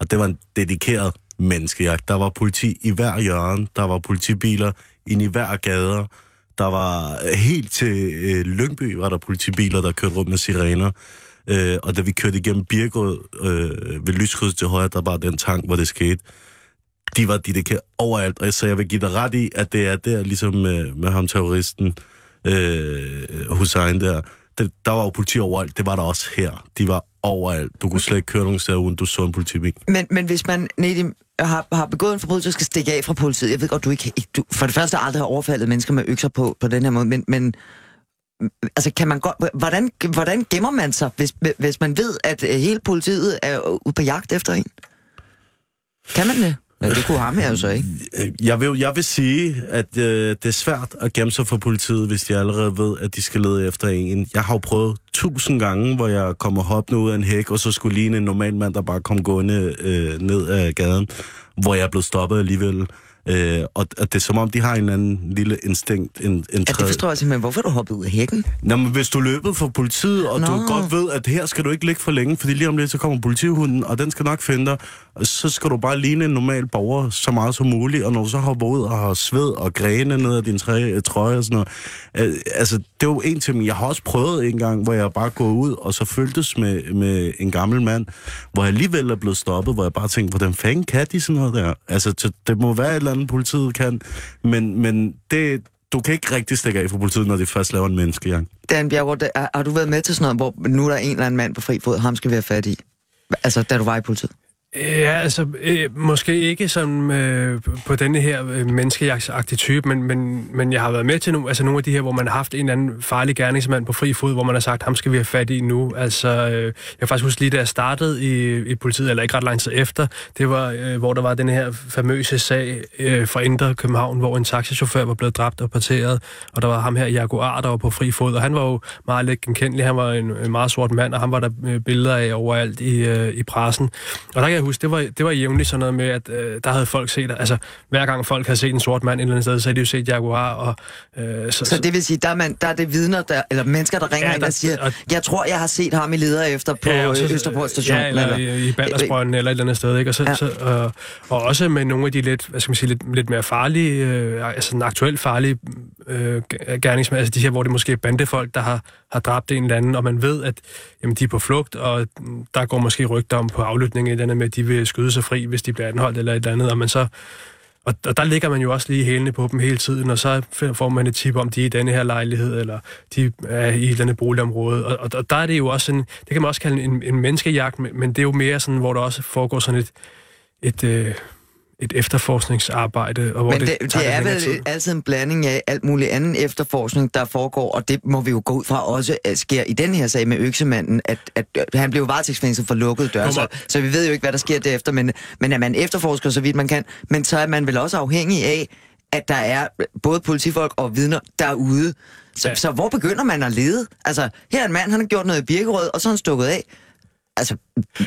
og det var en dedikeret menneskejagt. Der var politi i hver hjørne, der var politibiler ind i hver gader, der var helt til øh, Lyngby, var der politibiler, der kørte rundt med sirener. Øh, og da vi kørte igennem Birkerød øh, ved lyskrydset til højre, der var den tank, hvor det skete. De var dedikeret overalt, og så jeg vil give dig ret i, at det er der, ligesom med, med ham terroristen, øh, Hussein der, det, der var jo politi overalt, det var der også her. De var overalt. Du kunne slet ikke køre nogen steder, uden du så en politibil. Men, men hvis man, Nedim, Øh, har, har begået en forbrydelse, skal stikke af fra politiet, jeg ved godt, du ikke, du, for det første aldrig har overfaldet mennesker med økser på, på den her måde, men, men altså kan man godt, hvordan, hvordan gemmer man sig, hvis, hvis man ved, at øh, hele politiet er ude på jagt efter en? Kan man det? Men det kunne ham jo så ikke. Øh, jeg vil, jeg vil sige, at øh, det er svært at gemme sig for politiet, hvis de allerede ved, at de skal lede efter en. Jeg har jo prøvet tusind gange, hvor jeg kommer hoppende ud af en hæk, og så skulle ligne en normal mand, der bare kom gående øh, ned af gaden, hvor jeg blev stoppet alligevel. Øh, og, og det er som om, de har en anden lille instinkt. En, en ja, det forstår jeg simpelthen. Hvorfor du hoppet ud af hækken? Nå, men hvis du løbet for politiet, og Nå. du godt ved, at her skal du ikke ligge for længe, fordi lige om lidt, så kommer politihunden, og den skal nok finde dig, så skal du bare ligne en normal borger så meget som muligt, og når du så hopper ud og har sved og grene ned af din træ, trøje og sådan noget. Øh, altså, det er jo en ting, jeg har også prøvet en gang, hvor jeg bare går ud, og så føltes med, med en gammel mand, hvor jeg alligevel er blevet stoppet, hvor jeg bare tænkte, hvordan fanden kan de sådan noget der? Altså, det må være et eller andet, politiet kan, men, men det, du kan ikke rigtig stikke af for politiet, når de først laver en menneskejagt. Dan Bjergård, har du været med til sådan noget, hvor nu er der en eller anden mand på fri fod, ham skal vi have fat i? Altså, da du var i politiet? Ja, altså, øh, måske ikke sådan øh, på denne her øh, menneskejagtsagtige type, men, men, men jeg har været med til nu, altså nogle af de her, hvor man har haft en eller anden farlig gerningsmand på fri fod, hvor man har sagt, ham skal vi have fat i nu. Altså, øh, jeg kan faktisk huske lige, da jeg startede i, i politiet, eller ikke ret lang tid efter, det var, øh, hvor der var den her famøse sag øh, fra Indre København, hvor en taxichauffør var blevet dræbt og parteret, og der var ham her Jaguar, der var på fri fod, og han var jo meget lidt genkendelig, han var en, en meget sort mand, og han var der øh, billeder af overalt i, øh, i pressen. Og der kan jeg huske, det var, det var jævnligt sådan noget med, at øh, der havde folk set, altså hver gang folk havde set en sort mand et eller andet sted, så havde de jo set Jaguar. Og, øh, så, så, det vil sige, der er, man, der er det vidner, der, eller mennesker, der ringer ja, ind og siger, og, jeg tror, jeg har set ham i leder efter på ja, så, Østerport station. Ja, eller, eller i Baldersbrønden eller et eller andet sted. Ikke? Og, så, ja. så, og, og også med nogle af de lidt, hvad skal man sige, lidt, lidt mere farlige, øh, altså den aktuelt farlige øh, gerningsmænd, altså de her, hvor det måske er bandefolk, der har, har dræbt en eller anden, og man ved, at jamen, de er på flugt, og der går måske rygter om på aflytning eller andet med, at de vil skyde sig fri, hvis de bliver anholdt eller et eller andet, og man så og, og der ligger man jo også lige hælene på dem hele tiden, og så får man et tip om, de er i denne her lejlighed, eller de er i et eller andet boligområde. Og, og, og der er det jo også en, det kan man også kalde en, en menneskejagt, men det er jo mere sådan, hvor der også foregår sådan et, et øh, et efterforskningsarbejde. Og hvor Men det, det, det er vel tid. altid en blanding af alt muligt anden efterforskning, der foregår, og det må vi jo gå ud fra også at sker i den her sag med øksemanden, at, at, han blev varetægtsfængslet for lukket dør, så, så vi ved jo ikke, hvad der sker derefter, men, men at man efterforsker så vidt man kan, men så er man vel også afhængig af, at der er både politifolk og vidner derude. Så, ja. så hvor begynder man at lede? Altså, her er en mand, han har gjort noget i Birkerød, og så er han stukket af. Altså...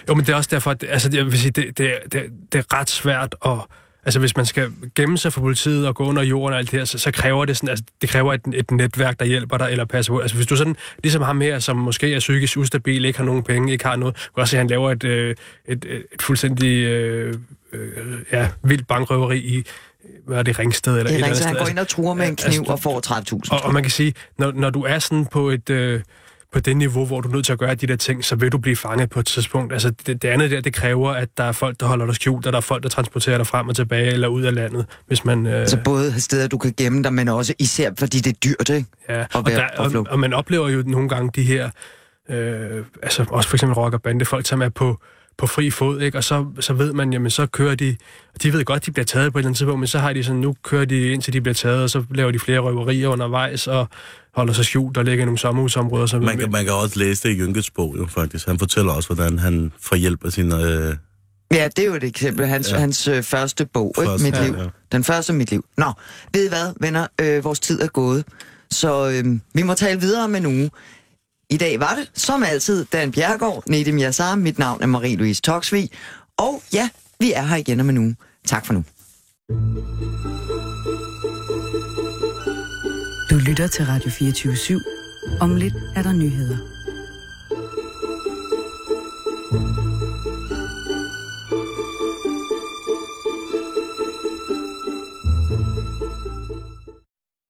Jo, men det er også derfor, at altså, jeg vil sige, det, det, det, det er ret svært at... Altså, hvis man skal gemme sig for politiet og gå under jorden og alt det her, så, så kræver det sådan, altså, det kræver et, et netværk, der hjælper dig eller passer på. Altså, hvis du sådan, ligesom ham her, som måske er psykisk ustabil, ikke har nogen penge, ikke har noget, kan også se, at han laver et, øh, et, et, et fuldstændig øh, øh, ja, vildt bankrøveri i, hvad er det, Ringsted? Eller det er Ringsted, han går ind og truer med en kniv altså, og får 30.000. Og, og man kan sige, når, når du er sådan på et... Øh, på det niveau, hvor du er nødt til at gøre de der ting, så vil du blive fanget på et tidspunkt. Altså det, det andet der, det kræver, at der er folk, der holder dig skjult, og der er folk, der transporterer dig frem og tilbage eller ud af landet, hvis man... Øh... Så både steder, du kan gemme dig, men også især fordi det er dyrt, ikke? Ja, og, der, og, og man oplever jo nogle gange de her, øh, altså også for eksempel rock og bande, folk, som er på på fri fod, ikke? og så, så ved man, jamen så kører de, de ved godt, de bliver taget på et eller andet tidspunkt, men så har de sådan, nu kører de indtil de bliver taget, og så laver de flere røverier undervejs, og holder sig skjult og ligger i nogle sommerhusområder. Som man, kan, man kan også læse det i Jynkets bog, jo faktisk. Han fortæller også, hvordan han får hjælp af sine... Øh... Ja, det er jo et eksempel. Hans, ja. hans øh, første bog, første, ikke? Mit liv. Ja, ja. Den første Mit liv. Nå, ved I hvad, venner? Øh, vores tid er gået. Så øh, vi må tale videre med nogen. I dag var det, som altid, Dan Bjergård, Nedim Yassar, mit navn er Marie-Louise Toksvig, og ja, vi er her igen om en uge. Tak for nu. Du lytter til Radio 24 /7. Om lidt er der nyheder. thank you